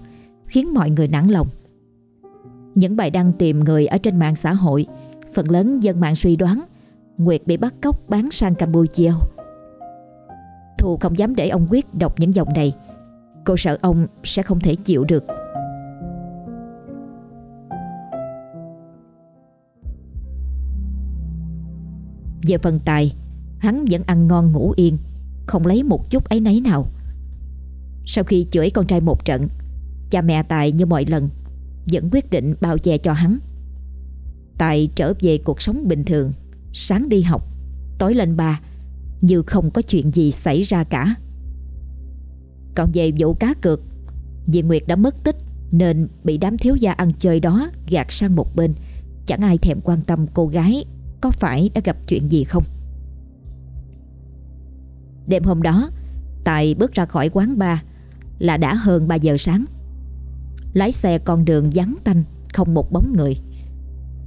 Khiến mọi người nản lòng những bài đăng tìm người ở trên mạng xã hội. Phần lớn dân mạng suy đoán, Nguyệt bị bắt cóc bán sang Campuchia. Thu không dám để ông Quyết đọc những dòng này. Cô sợ ông sẽ không thể chịu được. Về phần tài, Hắn vẫn ăn ngon ngủ yên, Không lấy một chút ấy nấy nào. Sau khi chửi con trai một trận, Cha mẹ Tài như mọi lần vẫn quyết định bao che cho hắn. Tài trở về cuộc sống bình thường, Sáng đi học, Tối lên ba, Như không có chuyện gì xảy ra cả. Còn về vụ cá cược, Vì Nguyệt đã mất tích Nên bị đám thiếu gia ăn chơi đó Gạt sang một bên. Chẳng ai thèm quan tâm cô gái có phải đã gặp chuyện gì không. Đêm hôm đó, Tài bước ra khỏi quán bar Là đã hơn 3 giờ sáng. Lái xe con đường vắng tanh Không một bóng người.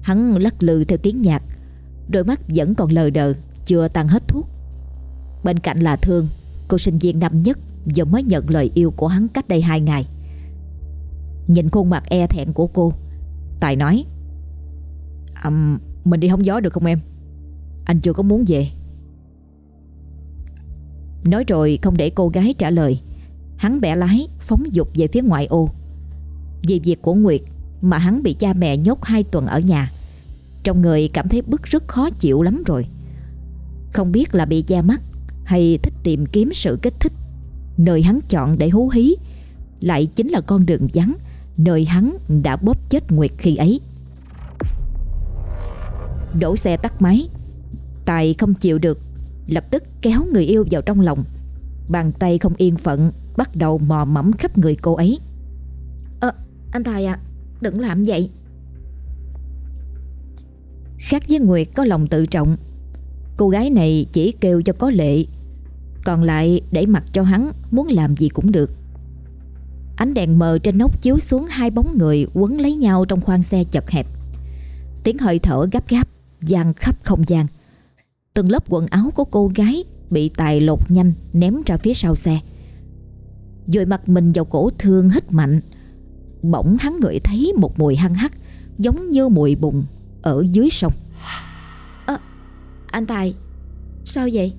Hắn lắc lư theo tiếng nhạc Đôi mắt vẫn còn lờ đờ Chưa tan hết thuốc. Bên cạnh là Thương Cô sinh viên năm nhất Vừa mới nhận lời yêu của hắn cách đây 2 ngày. Nhìn khuôn mặt e thẹn của cô Tài nói um, Mình đi hóng gió được không em? Anh chưa có muốn về. Nói rồi không để cô gái trả lời Hắn bẻ lái phóng dục về phía ngoại ô. Vì việc của Nguyệt Mà hắn bị cha mẹ nhốt hai tuần ở nhà. Trong người cảm thấy bức rất khó chịu lắm rồi. Không biết là bị che mắt Hay thích tìm kiếm sự kích thích, Nơi hắn chọn để hú hí Lại chính là con đường vắng, Nơi hắn đã bóp chết Nguyệt khi ấy. Đổ xe tắt máy, Tài không chịu được, Lập tức kéo người yêu vào trong lòng. Bàn tay không yên phận Bắt đầu mò mẫm khắp người cô ấy anh Tài à Đừng làm vậy. Khác với Nguyệt, có lòng tự trọng. Cô gái này chỉ kêu cho có lệ, Còn lại để mặc cho hắn, Muốn làm gì cũng được. Ánh đèn mờ trên nóc chiếu xuống Hai bóng người quấn lấy nhau Trong khoang xe chật hẹp. Tiếng hơi thở gấp gáp Giang khắp không gian. Từng lớp quần áo của cô gái Bị tài lột nhanh ném ra phía sau xe. Rồi mặt mình vào cổ thương hít mạnh. Bỗng hắn ngửi thấy một mùi hăng hắc Giống như mùi bùn Ở dưới sông. À, Anh Tài Sao vậy?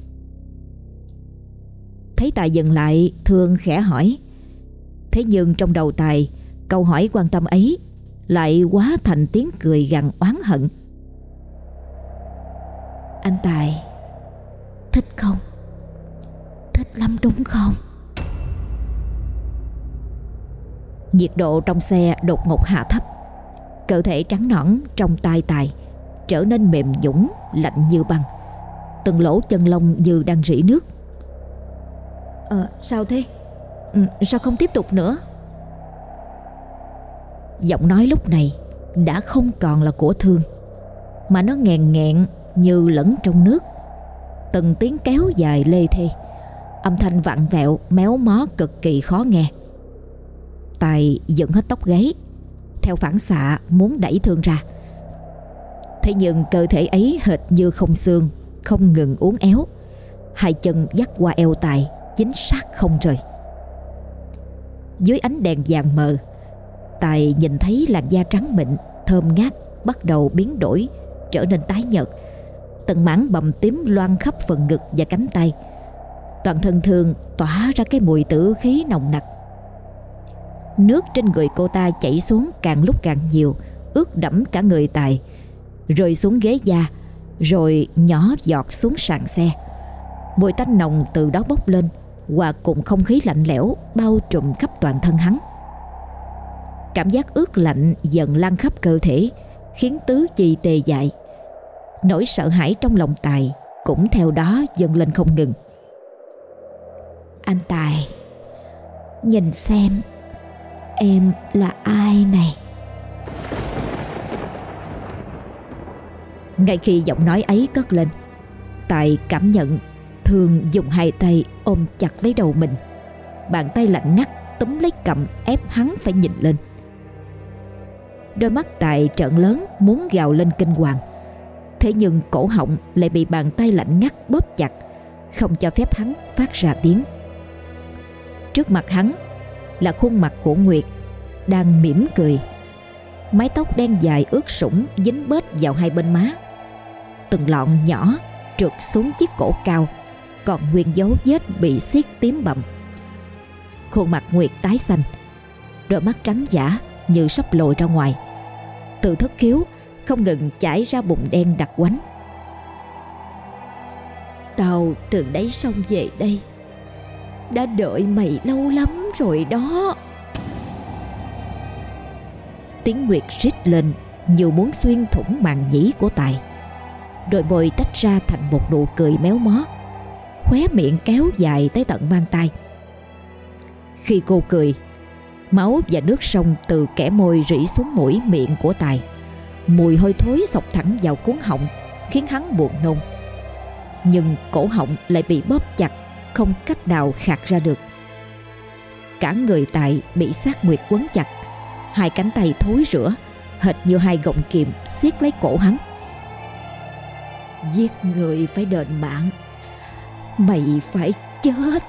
Thấy Tài dừng lại Thương khẽ hỏi. Thế nhưng trong đầu Tài Câu hỏi quan tâm ấy Lại quá thành tiếng cười gằn oán hận. Anh Tài Thích không? Thích lắm đúng không Nhiệt độ trong xe đột ngột hạ thấp. Cơ thể trắng nõn trong tay Tài Trở nên mềm nhũng Lạnh như băng. Từng lỗ chân lông như đang rỉ nước. Ờ sao thế? Ừ, Sao không tiếp tục nữa? Giọng nói lúc này Đã không còn là của thương Mà nó nghèn nghẹn như lẫn trong nước. Từng tiếng kéo dài lê thê Âm thanh vặn vẹo méo mó cực kỳ khó nghe Tài dựng hết tóc gáy, Theo phản xạ muốn đẩy thương ra. Thế nhưng cơ thể ấy hệt như không xương, Không ngừng uốn éo, Hai chân dắt qua eo Tài Chính xác không rời. Dưới ánh đèn vàng mờ Tài nhìn thấy làn da trắng mịn, Thơm ngát Bắt đầu biến đổi, Trở nên tái nhợt. Từng mảng bầm tím loan khắp phần ngực và cánh tay. Toàn thân thường tỏa ra cái mùi tử khí nồng nặc. Nước trên người cô ta chảy xuống càng lúc càng nhiều, Ướt đẫm cả người Tài. Rơi xuống ghế da, Rồi nhỏ giọt xuống sàn xe. Mùi tanh nồng từ đó bốc lên, Hòa cùng không khí lạnh lẽo Bao trùm khắp toàn thân hắn. Cảm giác ướt lạnh dần lan khắp cơ thể, Khiến tứ chi tê dại. Nỗi sợ hãi trong lòng Tài Cũng theo đó dâng lên không ngừng. Anh Tài, Nhìn xem. Em là ai này? Ngay khi giọng nói ấy cất lên, Tài cảm nhận Thường dùng hai tay ôm chặt lấy đầu mình. Bàn tay lạnh ngắt, túm lấy cầm, ép hắn phải nhìn lên. Đôi mắt Tài trợn lớn, muốn gào lên kinh hoàng. Thế nhưng cổ họng lại bị bàn tay lạnh ngắt bóp chặt, Không cho phép hắn phát ra tiếng. Trước mặt hắn là khuôn mặt của Nguyệt, Đang mỉm cười. Mái tóc đen dài ướt sũng dính bết vào hai bên má. Từng lọn nhỏ trượt xuống chiếc cổ cao, Còn nguyên dấu vết bị xiết tím bầm. Khuôn mặt Nguyệt tái xanh, Đôi mắt trắng giả như sắp lồi ra ngoài. Từ thất khiếu, không ngừng chảy ra bụng đen đặc quánh. Tao từ đấy xong về đây. Đã đợi mày lâu lắm rồi đó. Tiếng Nguyệt rít lên Như muốn xuyên thủng màn nhĩ của Tài. Rồi bồi tách ra thành một nụ cười méo mó, Khóe miệng kéo dài tới tận mang tay Khi cô cười, Máu và nước sông từ kẻ môi rỉ xuống mũi miệng của Tài. Mùi hôi thối sọc thẳng vào cuốn họng, Khiến hắn buồn nôn. Nhưng cổ họng lại bị bóp chặt không cách nào khạc ra được. Cả người tại bị sát nguyệt quấn chặt, Hai cánh tay thối rữa Hệt như hai gọng kiềm siết lấy cổ hắn. Giết người phải đền mạng, Mày phải chết.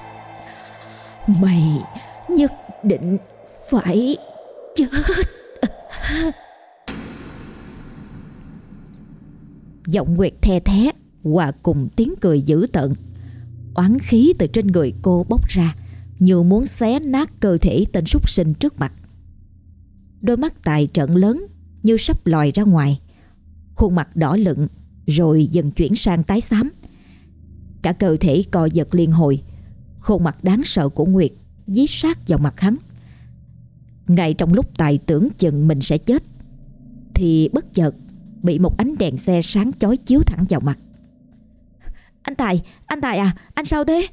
Mày nhất định phải chết. Giọng Nguyệt the thé, Hòa cùng tiếng cười dữ tợn. Oán khí từ trên người cô bốc ra, Như muốn xé nát cơ thể tên súc sinh trước mặt. Đôi mắt tài trận lớn Như sắp lòi ra ngoài, Khuôn mặt đỏ lựng, Rồi dần chuyển sang tái xám. Cả cơ thể co giật liên hồi, Khuôn mặt đáng sợ của Nguyệt Dí sát vào mặt hắn. Ngay trong lúc tài tưởng chừng mình sẽ chết, Thì bất chợt Bị một ánh đèn xe sáng chói chiếu thẳng vào mặt. Anh Tài, anh Tài à, anh sao thế?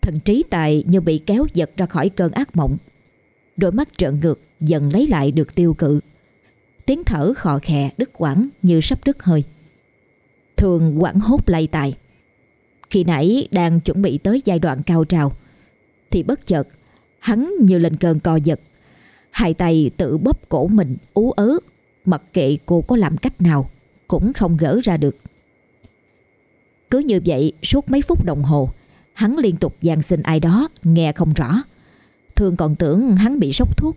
Thần trí Tài như bị kéo giật ra khỏi cơn ác mộng. Đôi mắt trợn ngược dần lấy lại được tiêu cự. Tiếng thở khò khè đứt quãng như sắp đứt hơi. Thường quảng hốt lay Tài. Khi nãy đang chuẩn bị tới giai đoạn cao trào Thì bất chợt Hắn như lên cơn co giật. Hai tay tự bóp cổ mình ú ớ Mặc kệ cô có làm cách nào Cũng không gỡ ra được. Cứ như vậy suốt mấy phút đồng hồ Hắn liên tục gian xin ai đó Nghe không rõ. Thường còn tưởng hắn bị sốc thuốc.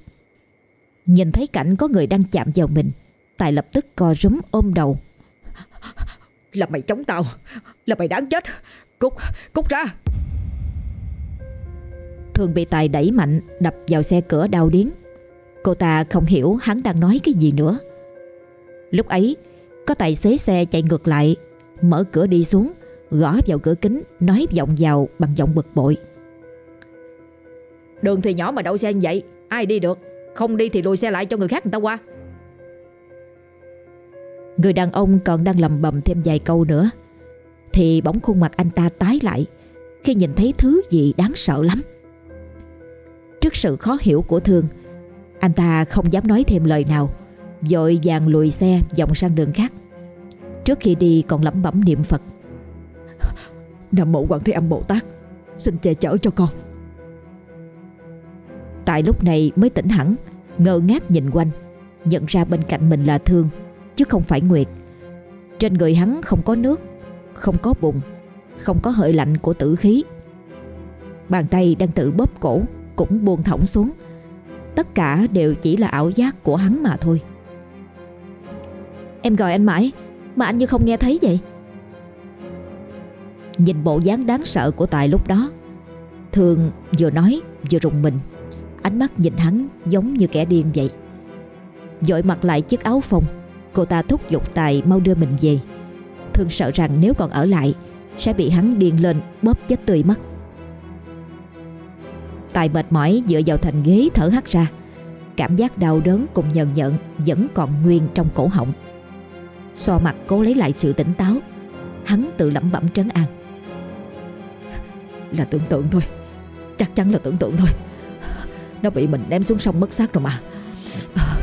Nhìn thấy cảnh có người đang chạm vào mình Tài lập tức co rúm ôm đầu. Là mày chống tao Là mày đáng chết. Cút, cút ra. Thường bị Tài đẩy mạnh Đập vào xe cửa đau điếng. Cô ta không hiểu hắn đang nói cái gì nữa. Lúc ấy Có tài xế xe chạy ngược lại Mở cửa đi xuống Gõ vào cửa kính Nói vọng vào bằng giọng bực bội. Đường thì nhỏ mà đậu xe như vậy Ai đi được? Không đi thì lùi xe lại cho người khác người ta qua. Người đàn ông còn đang lầm bầm thêm vài câu nữa Thì bỗng khuôn mặt anh ta tái lại Khi nhìn thấy thứ gì đáng sợ lắm. Trước sự khó hiểu của Thương Anh ta không dám nói thêm lời nào Vội vàng lùi xe vòng sang đường khác. Trước khi đi còn lẩm bẩm niệm Phật Nam mộ Quan Thế Âm Bồ Tát, Xin che chở cho con. Tại lúc này mới tỉnh hẳn, Ngơ ngác nhìn quanh, Nhận ra bên cạnh mình là Thương, Chứ không phải Nguyệt. Trên người hắn không có nước, Không có bụng Không có hơi lạnh của tử khí. Bàn tay đang tự bóp cổ, Cũng buông thõng xuống. Tất cả đều chỉ là ảo giác của hắn mà thôi. Em gọi anh mãi, Mà anh như không nghe thấy vậy. Nhìn bộ dáng đáng sợ của Tài lúc đó. Thường vừa nói vừa rùng mình. Ánh mắt nhìn hắn giống như kẻ điên vậy. Dội mặt lại chiếc áo phông, Cô ta thúc giục Tài mau đưa mình về. Thường sợ rằng nếu còn ở lại, Sẽ bị hắn điên lên bóp chết tươi mất. Tài mệt mỏi dựa vào thành ghế thở hắt ra. Cảm giác đau đớn cùng nhờn nhợn Vẫn còn nguyên trong cổ họng. Xoa mặt cố lấy lại sự tỉnh táo, Hắn tự lẩm bẩm trấn an. Là tưởng tượng thôi. Chắc chắn là tưởng tượng thôi. Nó bị mình đem xuống sông mất xác rồi mà.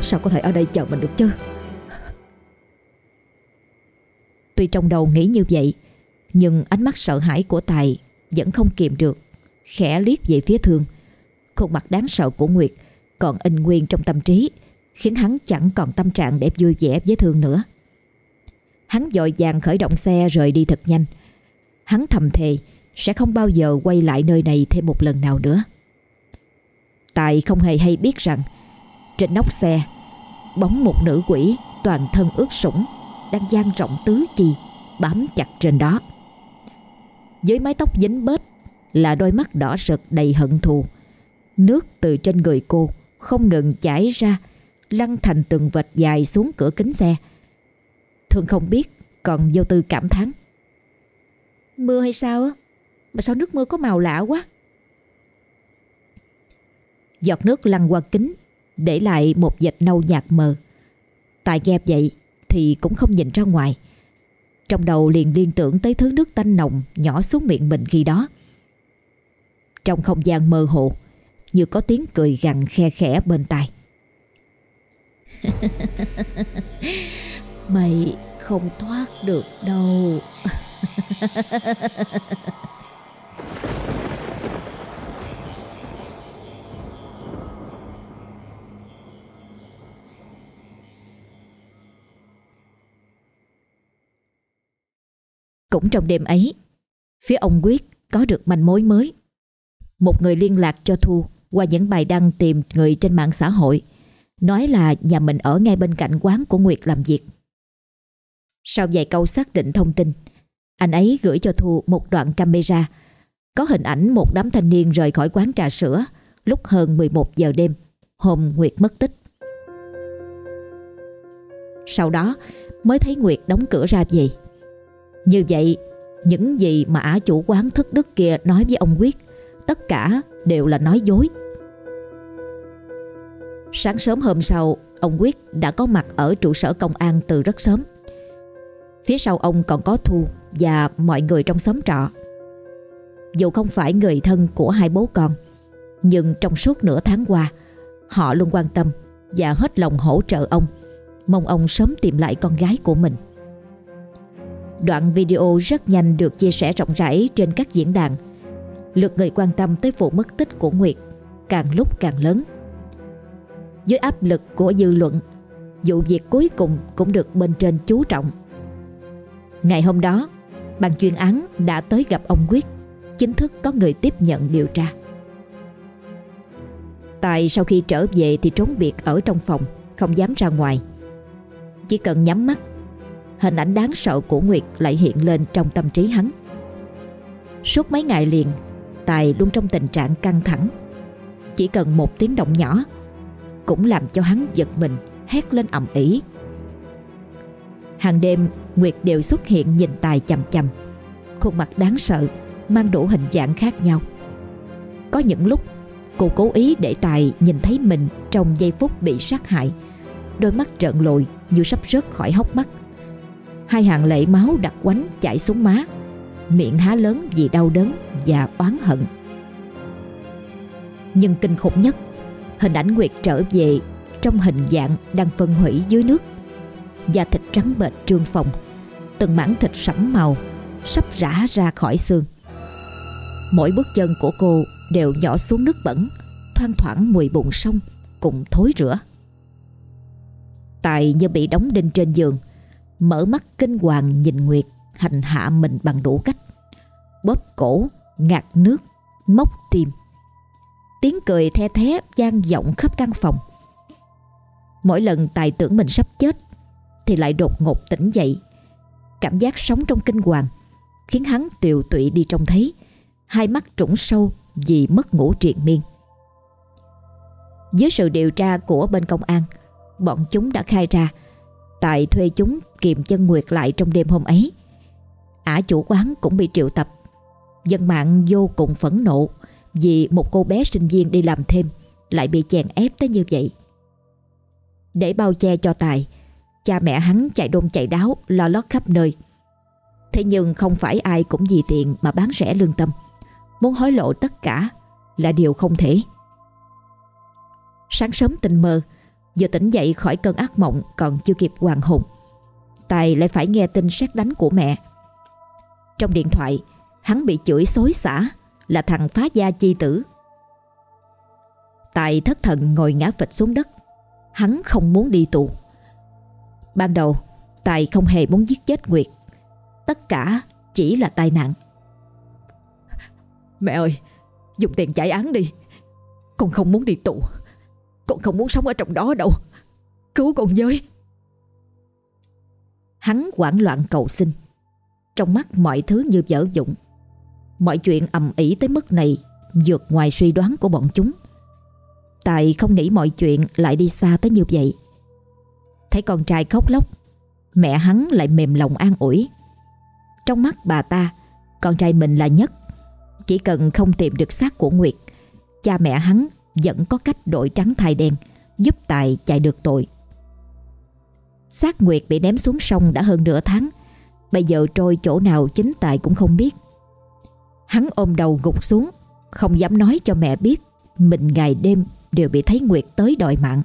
Sao có thể ở đây chờ mình được chứ? Tuy trong đầu nghĩ như vậy, Nhưng ánh mắt sợ hãi của Tài Vẫn không kìm được, Khẽ liếc về phía thương. Khuôn mặt đáng sợ của Nguyệt Còn in nguyên trong tâm trí, Khiến hắn chẳng còn tâm trạng để vui vẻ với thương nữa. Hắn dội vàng khởi động xe rời đi thật nhanh. Hắn thầm thề sẽ không bao giờ quay lại nơi này thêm một lần nào nữa. Tài không hề hay biết rằng, Trên nóc xe, Bóng một nữ quỷ toàn thân ướt sũng Đang dang rộng tứ chi, Bám chặt trên đó. Dưới mái tóc dính bết Là đôi mắt đỏ rực đầy hận thù. Nước từ trên người cô Không ngừng chảy ra, Lăn thành từng vệt dài xuống cửa kính xe. Thường không biết Còn vô tư cảm thán. Mưa hay sao á? Mà sao nước mưa có màu lạ quá? Giọt nước lăn qua kính Để lại một vệt nâu nhạt mờ. Tài ghép vậy Thì cũng không nhìn ra ngoài. Trong đầu liền liên tưởng tới thứ nước tanh nồng Nhỏ xuống miệng mình khi đó. Trong không gian mơ hồ Như có tiếng cười gằn khe khẽ bên tai. Mày không thoát được đâu Cũng trong đêm ấy, Phía ông Quyết có được manh mối mới. Một người liên lạc cho Thu Qua những bài đăng tìm người trên mạng xã hội, Nói là nhà mình ở ngay bên cạnh quán của Nguyệt làm việc. Sau vài câu xác định thông tin, Anh ấy gửi cho Thu một đoạn camera có hình ảnh một đám thanh niên rời khỏi quán trà sữa Lúc hơn 11 giờ đêm. Hôm Nguyệt mất tích. Sau đó mới thấy Nguyệt đóng cửa ra về. Như vậy, Những gì mà ả chủ quán thức đức kia nói với ông Quyết, Tất cả đều là nói dối. Sáng sớm hôm sau, Ông Quyết đã có mặt ở trụ sở công an từ rất sớm. Phía sau ông còn có Thu Và mọi người trong xóm trọ. Dù không phải người thân của hai bố con. Nhưng trong suốt nửa tháng qua, Họ luôn quan tâm Và hết lòng hỗ trợ ông, Mong ông sớm tìm lại con gái của mình. Đoạn video rất nhanh được chia sẻ rộng rãi trên các diễn đàn. Lượt người quan tâm tới vụ mất tích của Nguyệt càng lúc càng lớn. Dưới áp lực của dư luận, vụ việc cuối cùng cũng được bên trên chú trọng. Ngày hôm đó, ban chuyên án đã tới gặp ông quyết chính thức có người tiếp nhận điều tra. Tài sau khi trở về thì trốn biệt ở trong phòng, không dám ra ngoài. Chỉ cần nhắm mắt, hình ảnh đáng sợ của nguyệt lại hiện lên trong tâm trí hắn. Suốt mấy ngày liền, tài luôn trong tình trạng căng thẳng. Chỉ cần một tiếng động nhỏ, cũng làm cho hắn giật mình, hét lên ầm ĩ. Hàng đêm, nguyệt đều xuất hiện nhìn tài chằm chằm. Khuôn mặt đáng sợ mang đủ hình dạng khác nhau. Có những lúc, cô cố ý để tài nhìn thấy mình trong giây phút bị sát hại. Đôi mắt trợn lồi như sắp rớt khỏi hốc mắt. Hai hàng lệ máu đặc quánh chảy xuống má. Miệng há lớn vì đau đớn và oán hận. Nhưng kinh khủng nhất, Hình ảnh Nguyệt trở về trong hình dạng đang phân hủy dưới nước. Da thịt trắng bệch trương phồng, Từng mảng thịt sẫm màu Sắp rã ra khỏi xương. Mỗi bước chân của cô đều nhỏ xuống nước bẩn Thoang thoảng mùi bùn sông Cùng thối rửa. Tài như bị đóng đinh trên giường Mở mắt kinh hoàng nhìn Nguyệt Hành hạ mình bằng đủ cách. Bóp cổ, ngạt nước, móc tim. Tiếng cười the thé gian vọng khắp căn phòng. Mỗi lần Tài tưởng mình sắp chết Thì lại đột ngột tỉnh dậy. Cảm giác sống trong kinh hoàng Khiến hắn tiều tụy đi trông thấy. Hai mắt trũng sâu Vì mất ngủ triền miên Dưới sự điều tra của bên công an Bọn chúng đã khai ra Tài thuê chúng kiềm chân Nguyệt lại trong đêm hôm ấy Ả chủ quán cũng bị triệu tập Dân mạng vô cùng phẫn nộ vì một cô bé sinh viên đi làm thêm lại bị chèn ép tới như vậy. Để bao che cho Tài, cha mẹ hắn chạy đôn chạy đáo lo lót khắp nơi. Thế nhưng không phải ai cũng vì tiền mà bán rẻ lương tâm. Muốn hối lộ tất cả là điều không thể. Sáng sớm tình mơ, vừa tỉnh dậy khỏi cơn ác mộng còn chưa kịp hoàn hồn. Tài lại phải nghe tin xét đánh của mẹ. Trong điện thoại, hắn bị chửi xối xả là thằng phá gia chi tử. Tài thất thần ngồi ngã phịch xuống đất. Hắn không muốn đi tù. Ban đầu, Tài không hề muốn giết chết Nguyệt. Tất cả chỉ là tai nạn. Mẹ ơi, dùng tiền chạy án đi. Con không muốn đi tù. Con không muốn sống ở trong đó đâu. Cứu con với. Hắn hoảng loạn cầu xin. Trong mắt mọi thứ như dở dụng. Mọi chuyện ầm ĩ tới mức này vượt ngoài suy đoán của bọn chúng. Tài không nghĩ mọi chuyện lại đi xa tới như vậy. Thấy con trai khóc lóc, mẹ hắn lại mềm lòng an ủi. Trong mắt bà ta, con trai mình là nhất. Chỉ cần không tìm được xác của Nguyệt, cha mẹ hắn vẫn có cách đổi trắng thay đen, giúp Tài chạy được tội. Xác Nguyệt bị ném xuống sông đã hơn nửa tháng, bây giờ trôi chỗ nào chính Tài cũng không biết. Hắn ôm đầu gục xuống Không dám nói cho mẹ biết Mình ngày đêm đều bị thấy Nguyệt tới đòi mạng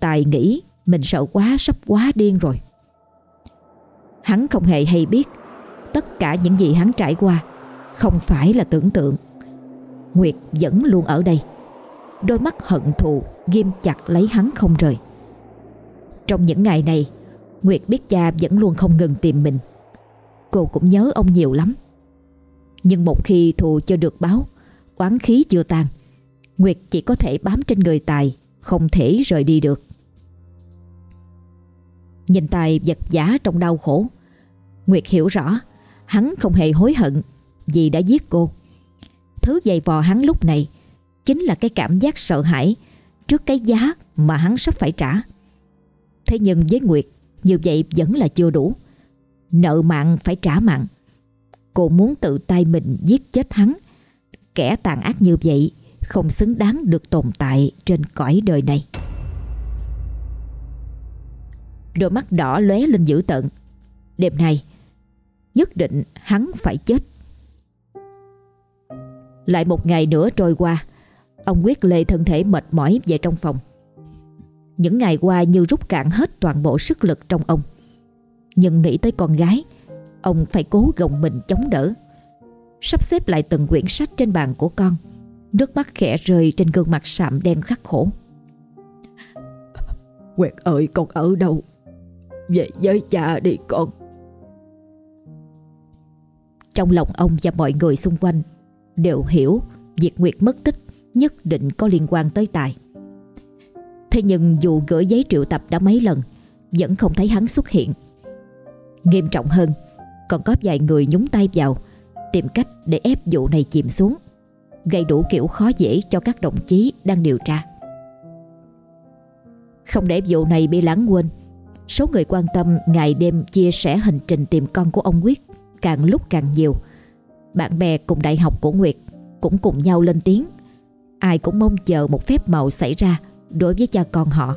Tài nghĩ Mình sợ quá sắp quá điên rồi Hắn không hề hay biết Tất cả những gì hắn trải qua không phải là tưởng tượng. Nguyệt vẫn luôn ở đây. Đôi mắt hận thù, Ghim chặt lấy hắn không rời. Trong những ngày này, Nguyệt biết cha vẫn luôn không ngừng tìm mình. Cô cũng nhớ ông nhiều lắm. Nhưng một khi thù chưa được báo, Oán khí chưa tan, Nguyệt chỉ có thể bám trên người Tài, Không thể rời đi được. Nhìn Tài vật giả trong đau khổ, Nguyệt hiểu rõ, Hắn không hề hối hận vì đã giết cô. Thứ dày vò hắn lúc này Chính là cái cảm giác sợ hãi Trước cái giá mà hắn sắp phải trả. Thế nhưng với Nguyệt, Như vậy vẫn là chưa đủ. Nợ mạng phải trả mạng. Cô muốn tự tay mình giết chết hắn. Kẻ tàn ác như vậy Không xứng đáng được tồn tại Trên cõi đời này. Đôi mắt đỏ lóe lên dữ tận Đêm nay, Nhất định hắn phải chết. Lại một ngày nữa trôi qua Ông quyết lệ thân thể mệt mỏi về trong phòng. Những ngày qua như rút cạn hết toàn bộ sức lực trong ông. Nhưng nghĩ tới con gái Ông phải cố gồng mình chống đỡ. Sắp xếp lại từng quyển sách trên bàn của con Nước mắt khẽ rơi trên gương mặt sạm đen khắc khổ. Nguyệt ơi con ở đâu? Về với cha đi con. Trong lòng ông và mọi người xung quanh Đều hiểu Việc Nguyệt mất tích Nhất định có liên quan tới Tài Thế nhưng dù gửi giấy triệu tập đã mấy lần, Vẫn không thấy hắn xuất hiện Nghiêm trọng hơn, Còn có vài người nhúng tay vào, Tìm cách để ép vụ này chìm xuống, Gây đủ kiểu khó dễ cho các đồng chí đang điều tra Không để vụ này bị lãng quên, Số người quan tâm ngày đêm chia sẻ hành trình tìm con của ông Quyết càng lúc càng nhiều. Bạn bè cùng đại học của Nguyệt cũng cùng nhau lên tiếng. Ai cũng mong chờ một phép màu xảy ra đối với cha con họ.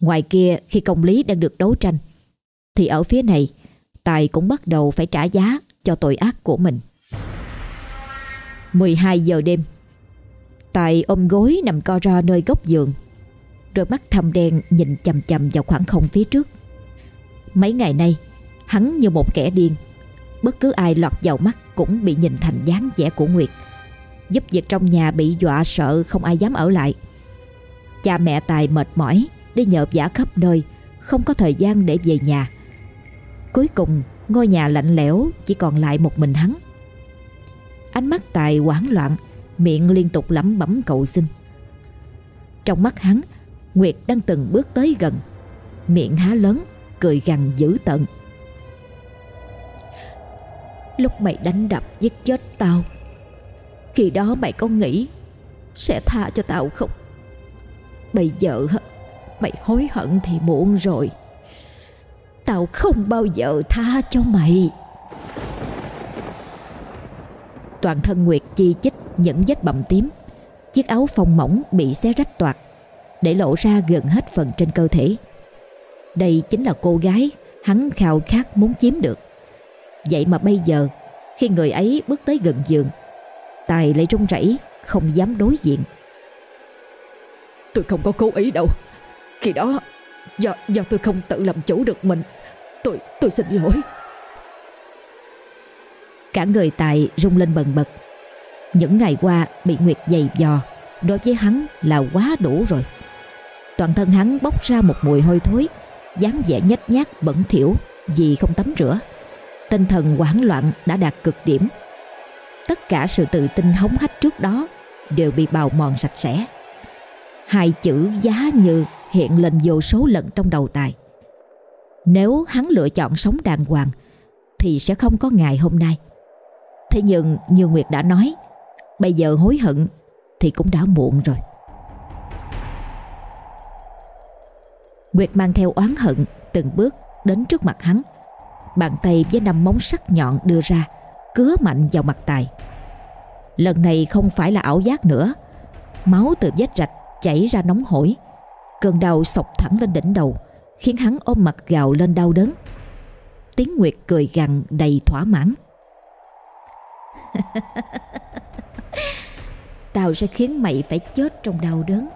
Ngoài kia, khi công lý đang được đấu tranh, thì ở phía này, Tài cũng bắt đầu phải trả giá cho tội ác của mình. 12 giờ đêm, Tài ôm gối nằm co ro nơi góc giường, Đôi mắt thâm đen nhìn chầm chầm vào khoảng không phía trước Mấy ngày nay, Hắn như một kẻ điên Bất cứ ai lọt vào mắt cũng bị nhìn thành dáng vẻ của Nguyệt. Giúp việc trong nhà bị dọa sợ không ai dám ở lại. Cha mẹ Tài mệt mỏi, Đi nhợp giả khắp nơi, Không có thời gian để về nhà. Cuối cùng, ngôi nhà lạnh lẽo Chỉ còn lại một mình hắn. Ánh mắt Tài hoảng loạn, Miệng liên tục lẩm bẩm cầu xin. Trong mắt hắn, Nguyệt đang từng bước tới gần. Miệng há lớn, Cười gằn dữ tợn. Lúc mày đánh đập giết chết tao, Khi đó mày có nghĩ Sẽ tha cho tao không? Bây giờ Mày hối hận thì muộn rồi. Tao không bao giờ tha cho mày. Toàn thân Nguyệt chi chích những vết bầm tím. Chiếc áo phông mỏng bị xé rách toạc, Để lộ ra gần hết phần trên cơ thể. Đây chính là cô gái Hắn khao khát muốn chiếm được. Vậy mà bây giờ Khi người ấy bước tới gần giường Tài lại run rẩy Không dám đối diện. Tôi không có cố ý đâu. Khi đó Do, do tôi không tự làm chủ được mình Tôi tôi xin lỗi. Cả người Tài rung lên bần bật. Những ngày qua bị Nguyệt dày dò Đối với hắn là quá đủ rồi. Toàn thân hắn bốc ra một mùi hôi thối dáng vẻ nhếch nhác bẩn thỉu Vì không tắm rửa Tinh thần hoảng loạn đã đạt cực điểm. Tất cả sự tự tin hống hách trước đó Đều bị bào mòn sạch sẽ. Hai chữ giá như hiện lên vô số lần trong đầu tài. Nếu hắn lựa chọn sống đàng hoàng, Thì sẽ không có ngày hôm nay. Thế nhưng như Nguyệt đã nói, Bây giờ hối hận Thì cũng đã muộn rồi. Nguyệt mang theo oán hận Từng bước đến trước mặt hắn. Bàn tay với năm móng sắc nhọn đưa ra, Cứa mạnh vào mặt Tài. Lần này không phải là ảo giác nữa. Máu từ vết rạch chảy ra nóng hổi. Cơn đau sọc thẳng lên đỉnh đầu, Khiến hắn ôm mặt gào lên đau đớn. Tiếng Nguyệt cười gằn đầy thỏa mãn. Tao sẽ khiến mày phải chết trong đau đớn.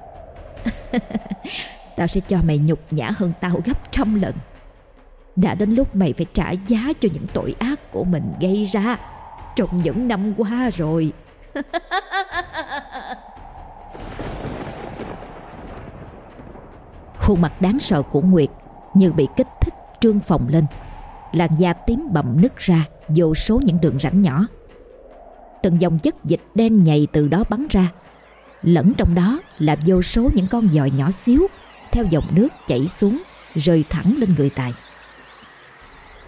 Tao sẽ cho mày nhục nhã hơn tao gấp trăm lần đã đến lúc mày phải trả giá cho những tội ác của mình gây ra. Trong những năm qua rồi. Khuôn mặt đáng sợ của nguyệt như bị kích thích trương phồng lên. Làn da tím bầm nứt ra vô số những đường rãnh nhỏ. Từng dòng chất dịch đen nhầy từ đó bắn ra. Lẫn trong đó là vô số những con dòi nhỏ xíu, Theo dòng nước chảy xuống, Rơi thẳng lên người Tài.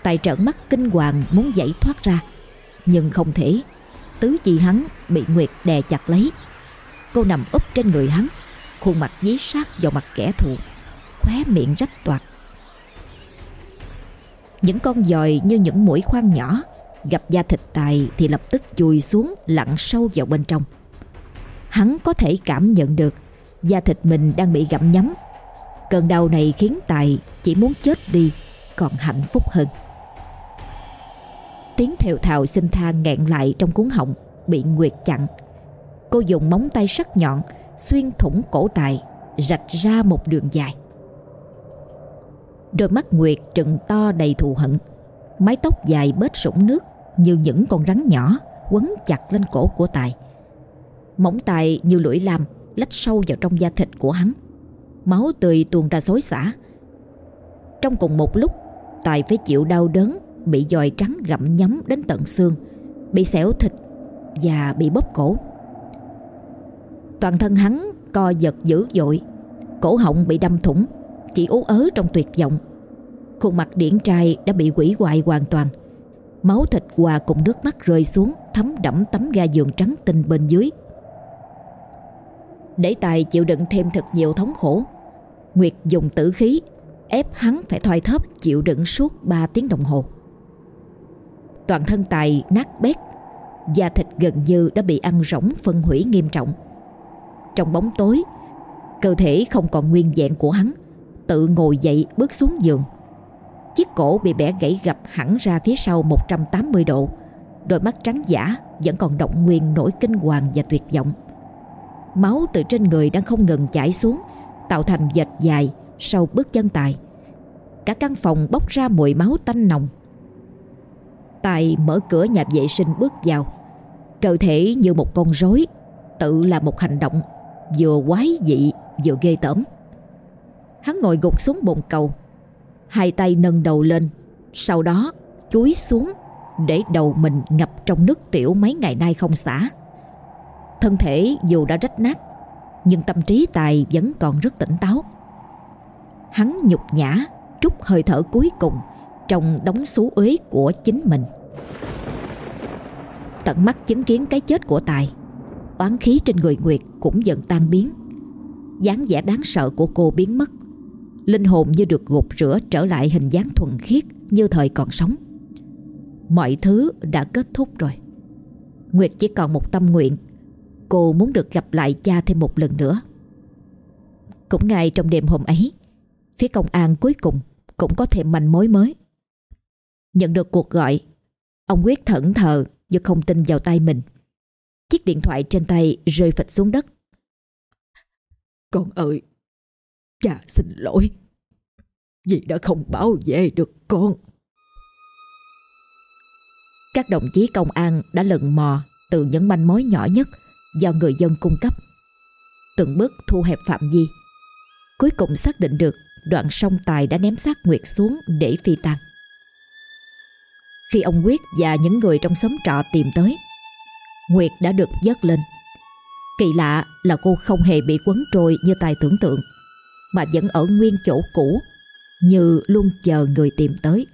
Tài trợn mắt kinh hoàng muốn dãy thoát ra. Nhưng không thể, Tứ chi hắn bị Nguyệt đè chặt lấy. Cô nằm úp trên người hắn, Khuôn mặt dí sát vào mặt kẻ thù, Khóe miệng rách toạc. Những con dòi như những mũi khoan nhỏ, Gặp da thịt tài thì lập tức chùi xuống lặn sâu vào bên trong. Hắn có thể cảm nhận được Da thịt mình đang bị gặm nhấm. Cơn đau này khiến Tài chỉ muốn chết đi, Còn hạnh phúc hơn. Tiếng thều thào xin tha nghẹn lại trong cuốn họng, Bị Nguyệt chặn. Cô dùng móng tay sắc nhọn, Xuyên thủng cổ Tài, Rạch ra một đường dài. Đôi mắt Nguyệt trừng to đầy thù hận. Mái tóc dài bết sũng nước Như những con rắn nhỏ Quấn chặt lên cổ của Tài. Móng tay như lưỡi lam Lách sâu vào trong da thịt của hắn. Máu tươi tuôn ra xối xả. Trong cùng một lúc, Tài phải chịu đau đớn Bị dòi trắng gặm nhấm đến tận xương, Bị xẻo thịt Và bị bóp cổ. Toàn thân hắn co giật dữ dội, Cổ họng bị đâm thủng, Chỉ ú ớ trong tuyệt vọng. Khuôn mặt điển trai đã bị quỷ hoại hoàn toàn, Máu thịt hòa cùng nước mắt rơi xuống Thấm đẫm tấm ga giường trắng tinh bên dưới. Để Tài chịu đựng thêm thật nhiều thống khổ, Nguyệt dùng tử khí Ép hắn phải thoai thóp chịu đựng suốt 3 tiếng đồng hồ. Toàn thân Tài, nát bét. Da thịt gần như đã bị ăn rỗng, phân hủy nghiêm trọng. Trong bóng tối, Cơ thể không còn nguyên vẹn của hắn, Tự ngồi dậy bước xuống giường. Chiếc cổ bị bẻ gãy gập hẳn ra phía sau 180 độ. Đôi mắt trắng giả vẫn còn động nguyên nỗi kinh hoàng và tuyệt vọng. Máu từ trên người đang không ngừng chảy xuống, Tạo thành vệt dài sau bước chân Tài. Cả căn phòng bốc ra mùi máu tanh nồng. Tài mở cửa nhà vệ sinh bước vào. Cơ thể như một con rối, Tự là một hành động Vừa quái dị vừa ghê tởm. Hắn ngồi gục xuống bồn cầu, Hai tay nâng đầu lên, Sau đó chúi xuống Để đầu mình ngập trong nước tiểu mấy ngày nay không xả. Thân thể dù đã rách nát, Nhưng tâm trí Tài vẫn còn rất tỉnh táo. Hắn nhục nhã, Trút hơi thở cuối cùng trong đống xú uế của chính mình. Tận mắt chứng kiến cái chết của Tài, Oán khí trên người Nguyệt cũng dần tan biến. dáng vẻ đáng sợ của cô biến mất. Linh hồn như được gột rửa trở lại hình dáng thuần khiết như thời còn sống. Mọi thứ đã kết thúc rồi. Nguyệt chỉ còn một tâm nguyện, Cô muốn được gặp lại cha thêm một lần nữa. Cũng ngay trong đêm hôm ấy, Phía công an cuối cùng cũng có thêm manh mối mới. Nhận được cuộc gọi. Ông Quyết thẫn thờ do không tin vào tay mình. Chiếc điện thoại trên tay rơi phịch xuống đất. Con ơi Cha xin lỗi. Vì đã không bảo vệ được con. Các đồng chí công an đã lần mò Từ những manh mối nhỏ nhất Do người dân cung cấp. Từng bước thu hẹp phạm vi. Cuối cùng xác định được Đoạn sông Tài đã ném xác Nguyệt xuống Để phi tang khi ông Quyết và những người trong xóm trọ tìm tới Nguyệt đã được dớt lên Kỳ lạ là cô không hề bị quấn trôi như Tài tưởng tượng, mà vẫn ở nguyên chỗ cũ, như luôn chờ người tìm tới.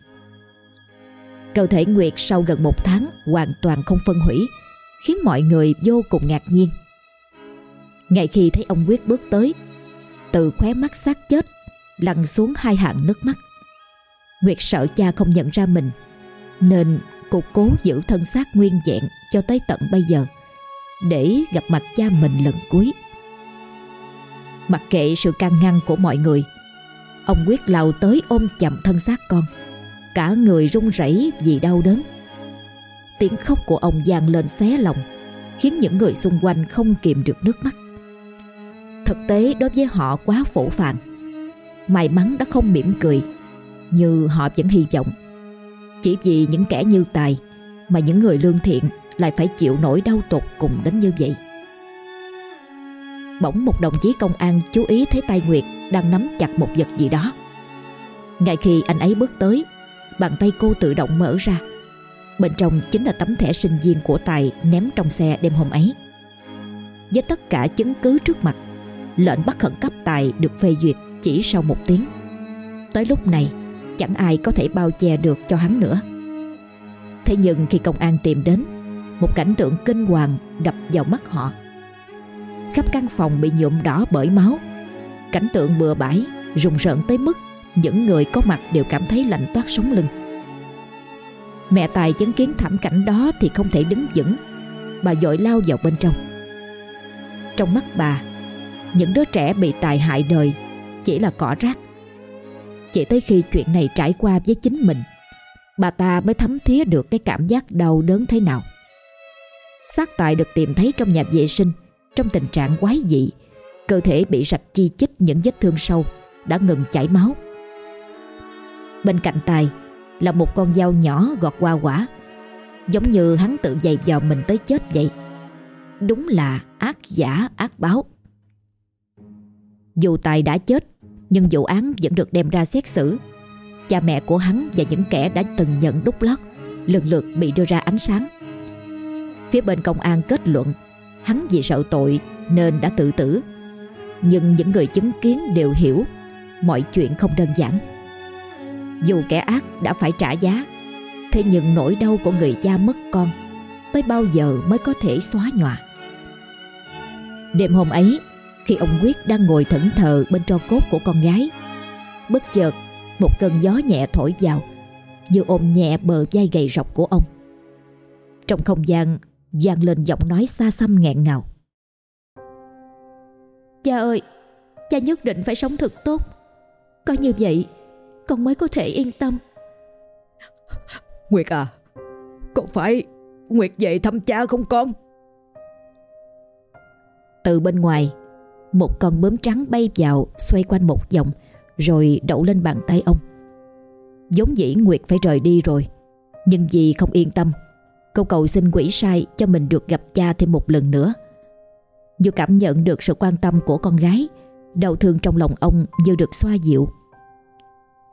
Cơ thể Nguyệt sau gần một tháng hoàn toàn không phân hủy, khiến mọi người vô cùng ngạc nhiên. Ngay khi thấy ông Quyết bước tới, từ khóe mắt xác chết, lăn xuống hai hàng nước mắt. Nguyệt sợ cha không nhận ra mình nên cô cố giữ thân xác nguyên vẹn cho tới tận bây giờ, để gặp mặt cha mình lần cuối. Mặc kệ sự can ngăn của mọi người, Ông quyết lao tới ôm chầm thân xác con, Cả người run rẩy vì đau đớn. Tiếng khóc của ông vang lên xé lòng, Khiến những người xung quanh không kìm được nước mắt. Thực tế đối với họ quá phổ phàng, May mắn đã không mỉm cười, Như họ vẫn hy vọng. Chỉ vì những kẻ như Tài Mà những người lương thiện Lại phải chịu nỗi đau tột cùng đến như vậy Bỗng một đồng chí công an chú ý thấy tay Nguyệt đang nắm chặt một vật gì đó. Ngay khi anh ấy bước tới, bàn tay cô tự động mở ra. Bên trong chính là tấm thẻ sinh viên của Tài ném trong xe đêm hôm ấy. Với tất cả chứng cứ trước mặt, lệnh bắt khẩn cấp Tài được phê duyệt chỉ sau một tiếng. Tới lúc này, chẳng ai có thể bao che được cho hắn nữa. Thế nhưng khi công an tìm đến, một cảnh tượng kinh hoàng đập vào mắt họ. Khắp căn phòng bị nhuộm đỏ bởi máu. Cảnh tượng bừa bãi, rùng rợn tới mức những người có mặt đều cảm thấy lạnh toát sống lưng. Mẹ Tài chứng kiến thảm cảnh đó thì không thể đứng vững, bà dội lao vào bên trong. Trong mắt bà, những đứa trẻ bị Tài hại đời chỉ là cỏ rác. Chỉ tới khi chuyện này trải qua với chính mình, bà ta mới thấm thía được cái cảm giác đau đớn thế nào. Xác Tài được tìm thấy trong nhà vệ sinh trong tình trạng quái dị, cơ thể bị rạch chi chít những vết thương sâu, đã ngừng chảy máu. Bên cạnh Tài là một con dao nhỏ gọt qua quả, giống như hắn tự dày vào mình tới chết vậy. Đúng là ác giả ác báo. Dù Tài đã chết, nhưng vụ án vẫn được đem ra xét xử. Cha mẹ của hắn và những kẻ đã từng nhận đúc lót lần lượt bị đưa ra ánh sáng. Phía bên công an kết luận hắn vì sợ tội nên đã tự tử. Nhưng những người chứng kiến đều hiểu mọi chuyện không đơn giản. Dù kẻ ác đã phải trả giá, thế nhưng nỗi đau của người cha mất con tới bao giờ mới có thể xóa nhòa. Đêm hôm ấy, khi ông Quyết đang ngồi thẫn thờ bên tro cốt của con gái, bất chợt một cơn gió nhẹ thổi vào, như ôm nhẹ bờ vai gầy rộc của ông. Trong không gian vang lên giọng nói xa xăm nghẹn ngào. Cha ơi, cha nhất định phải sống thật tốt. Có như vậy, con mới có thể yên tâm. Nguyệt à, con phải Nguyệt về thăm cha không con? Từ bên ngoài, một con bướm trắng bay vào xoay quanh một vòng rồi đậu lên bàn tay ông. Giống dĩ Nguyệt phải rời đi rồi, nhưng vì không yên tâm Cô cầu xin quỷ sai cho mình được gặp cha thêm một lần nữa. Dù cảm nhận được sự quan tâm của con gái Đau thương trong lòng ông như được xoa dịu.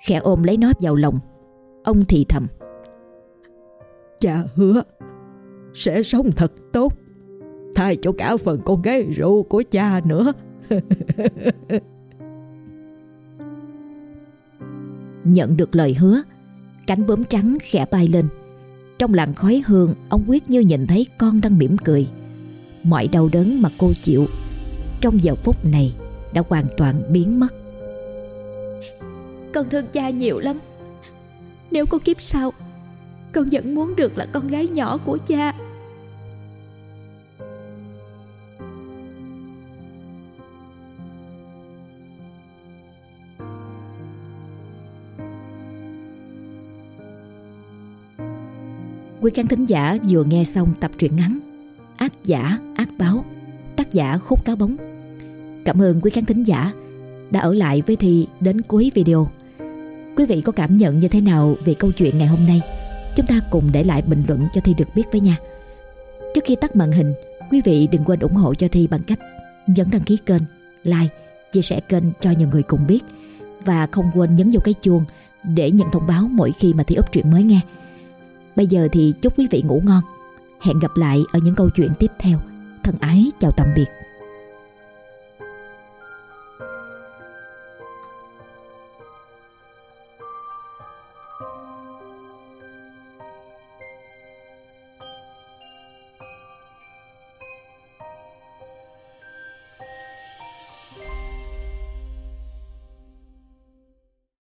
Khẽ ôm lấy nó vào lòng Ông thì thầm Cha hứa Sẽ sống thật tốt. Thay cho cả phần con gái rượu của cha nữa. Nhận được lời hứa Cánh bướm trắng khẽ bay lên. Trong làn khói hương Ông quyết như nhìn thấy con đang mỉm cười. Mọi đau đớn mà cô chịu Trong giờ phút này Đã hoàn toàn biến mất. Con thương cha nhiều lắm. Nếu có kiếp sau Con vẫn muốn được là con gái nhỏ của cha Quý khán thính giả vừa nghe xong tập truyện ngắn Ác giả, ác báo Tác giả khúc cáo bóng. Cảm ơn quý khán thính giả đã ở lại với Thi đến cuối video. Quý vị có cảm nhận như thế nào về câu chuyện ngày hôm nay? Chúng ta cùng để lại bình luận cho Thi được biết với nha. Trước khi tắt màn hình Quý vị đừng quên ủng hộ cho Thi bằng cách nhấn đăng ký kênh, like, chia sẻ kênh cho nhiều người cùng biết. Và không quên nhấn vào cái chuông để nhận thông báo mỗi khi mà Thi up truyện mới nghe. Bây giờ thì chúc quý vị ngủ ngon. Hẹn gặp lại ở những câu chuyện tiếp theo. Thân ái, chào tạm biệt.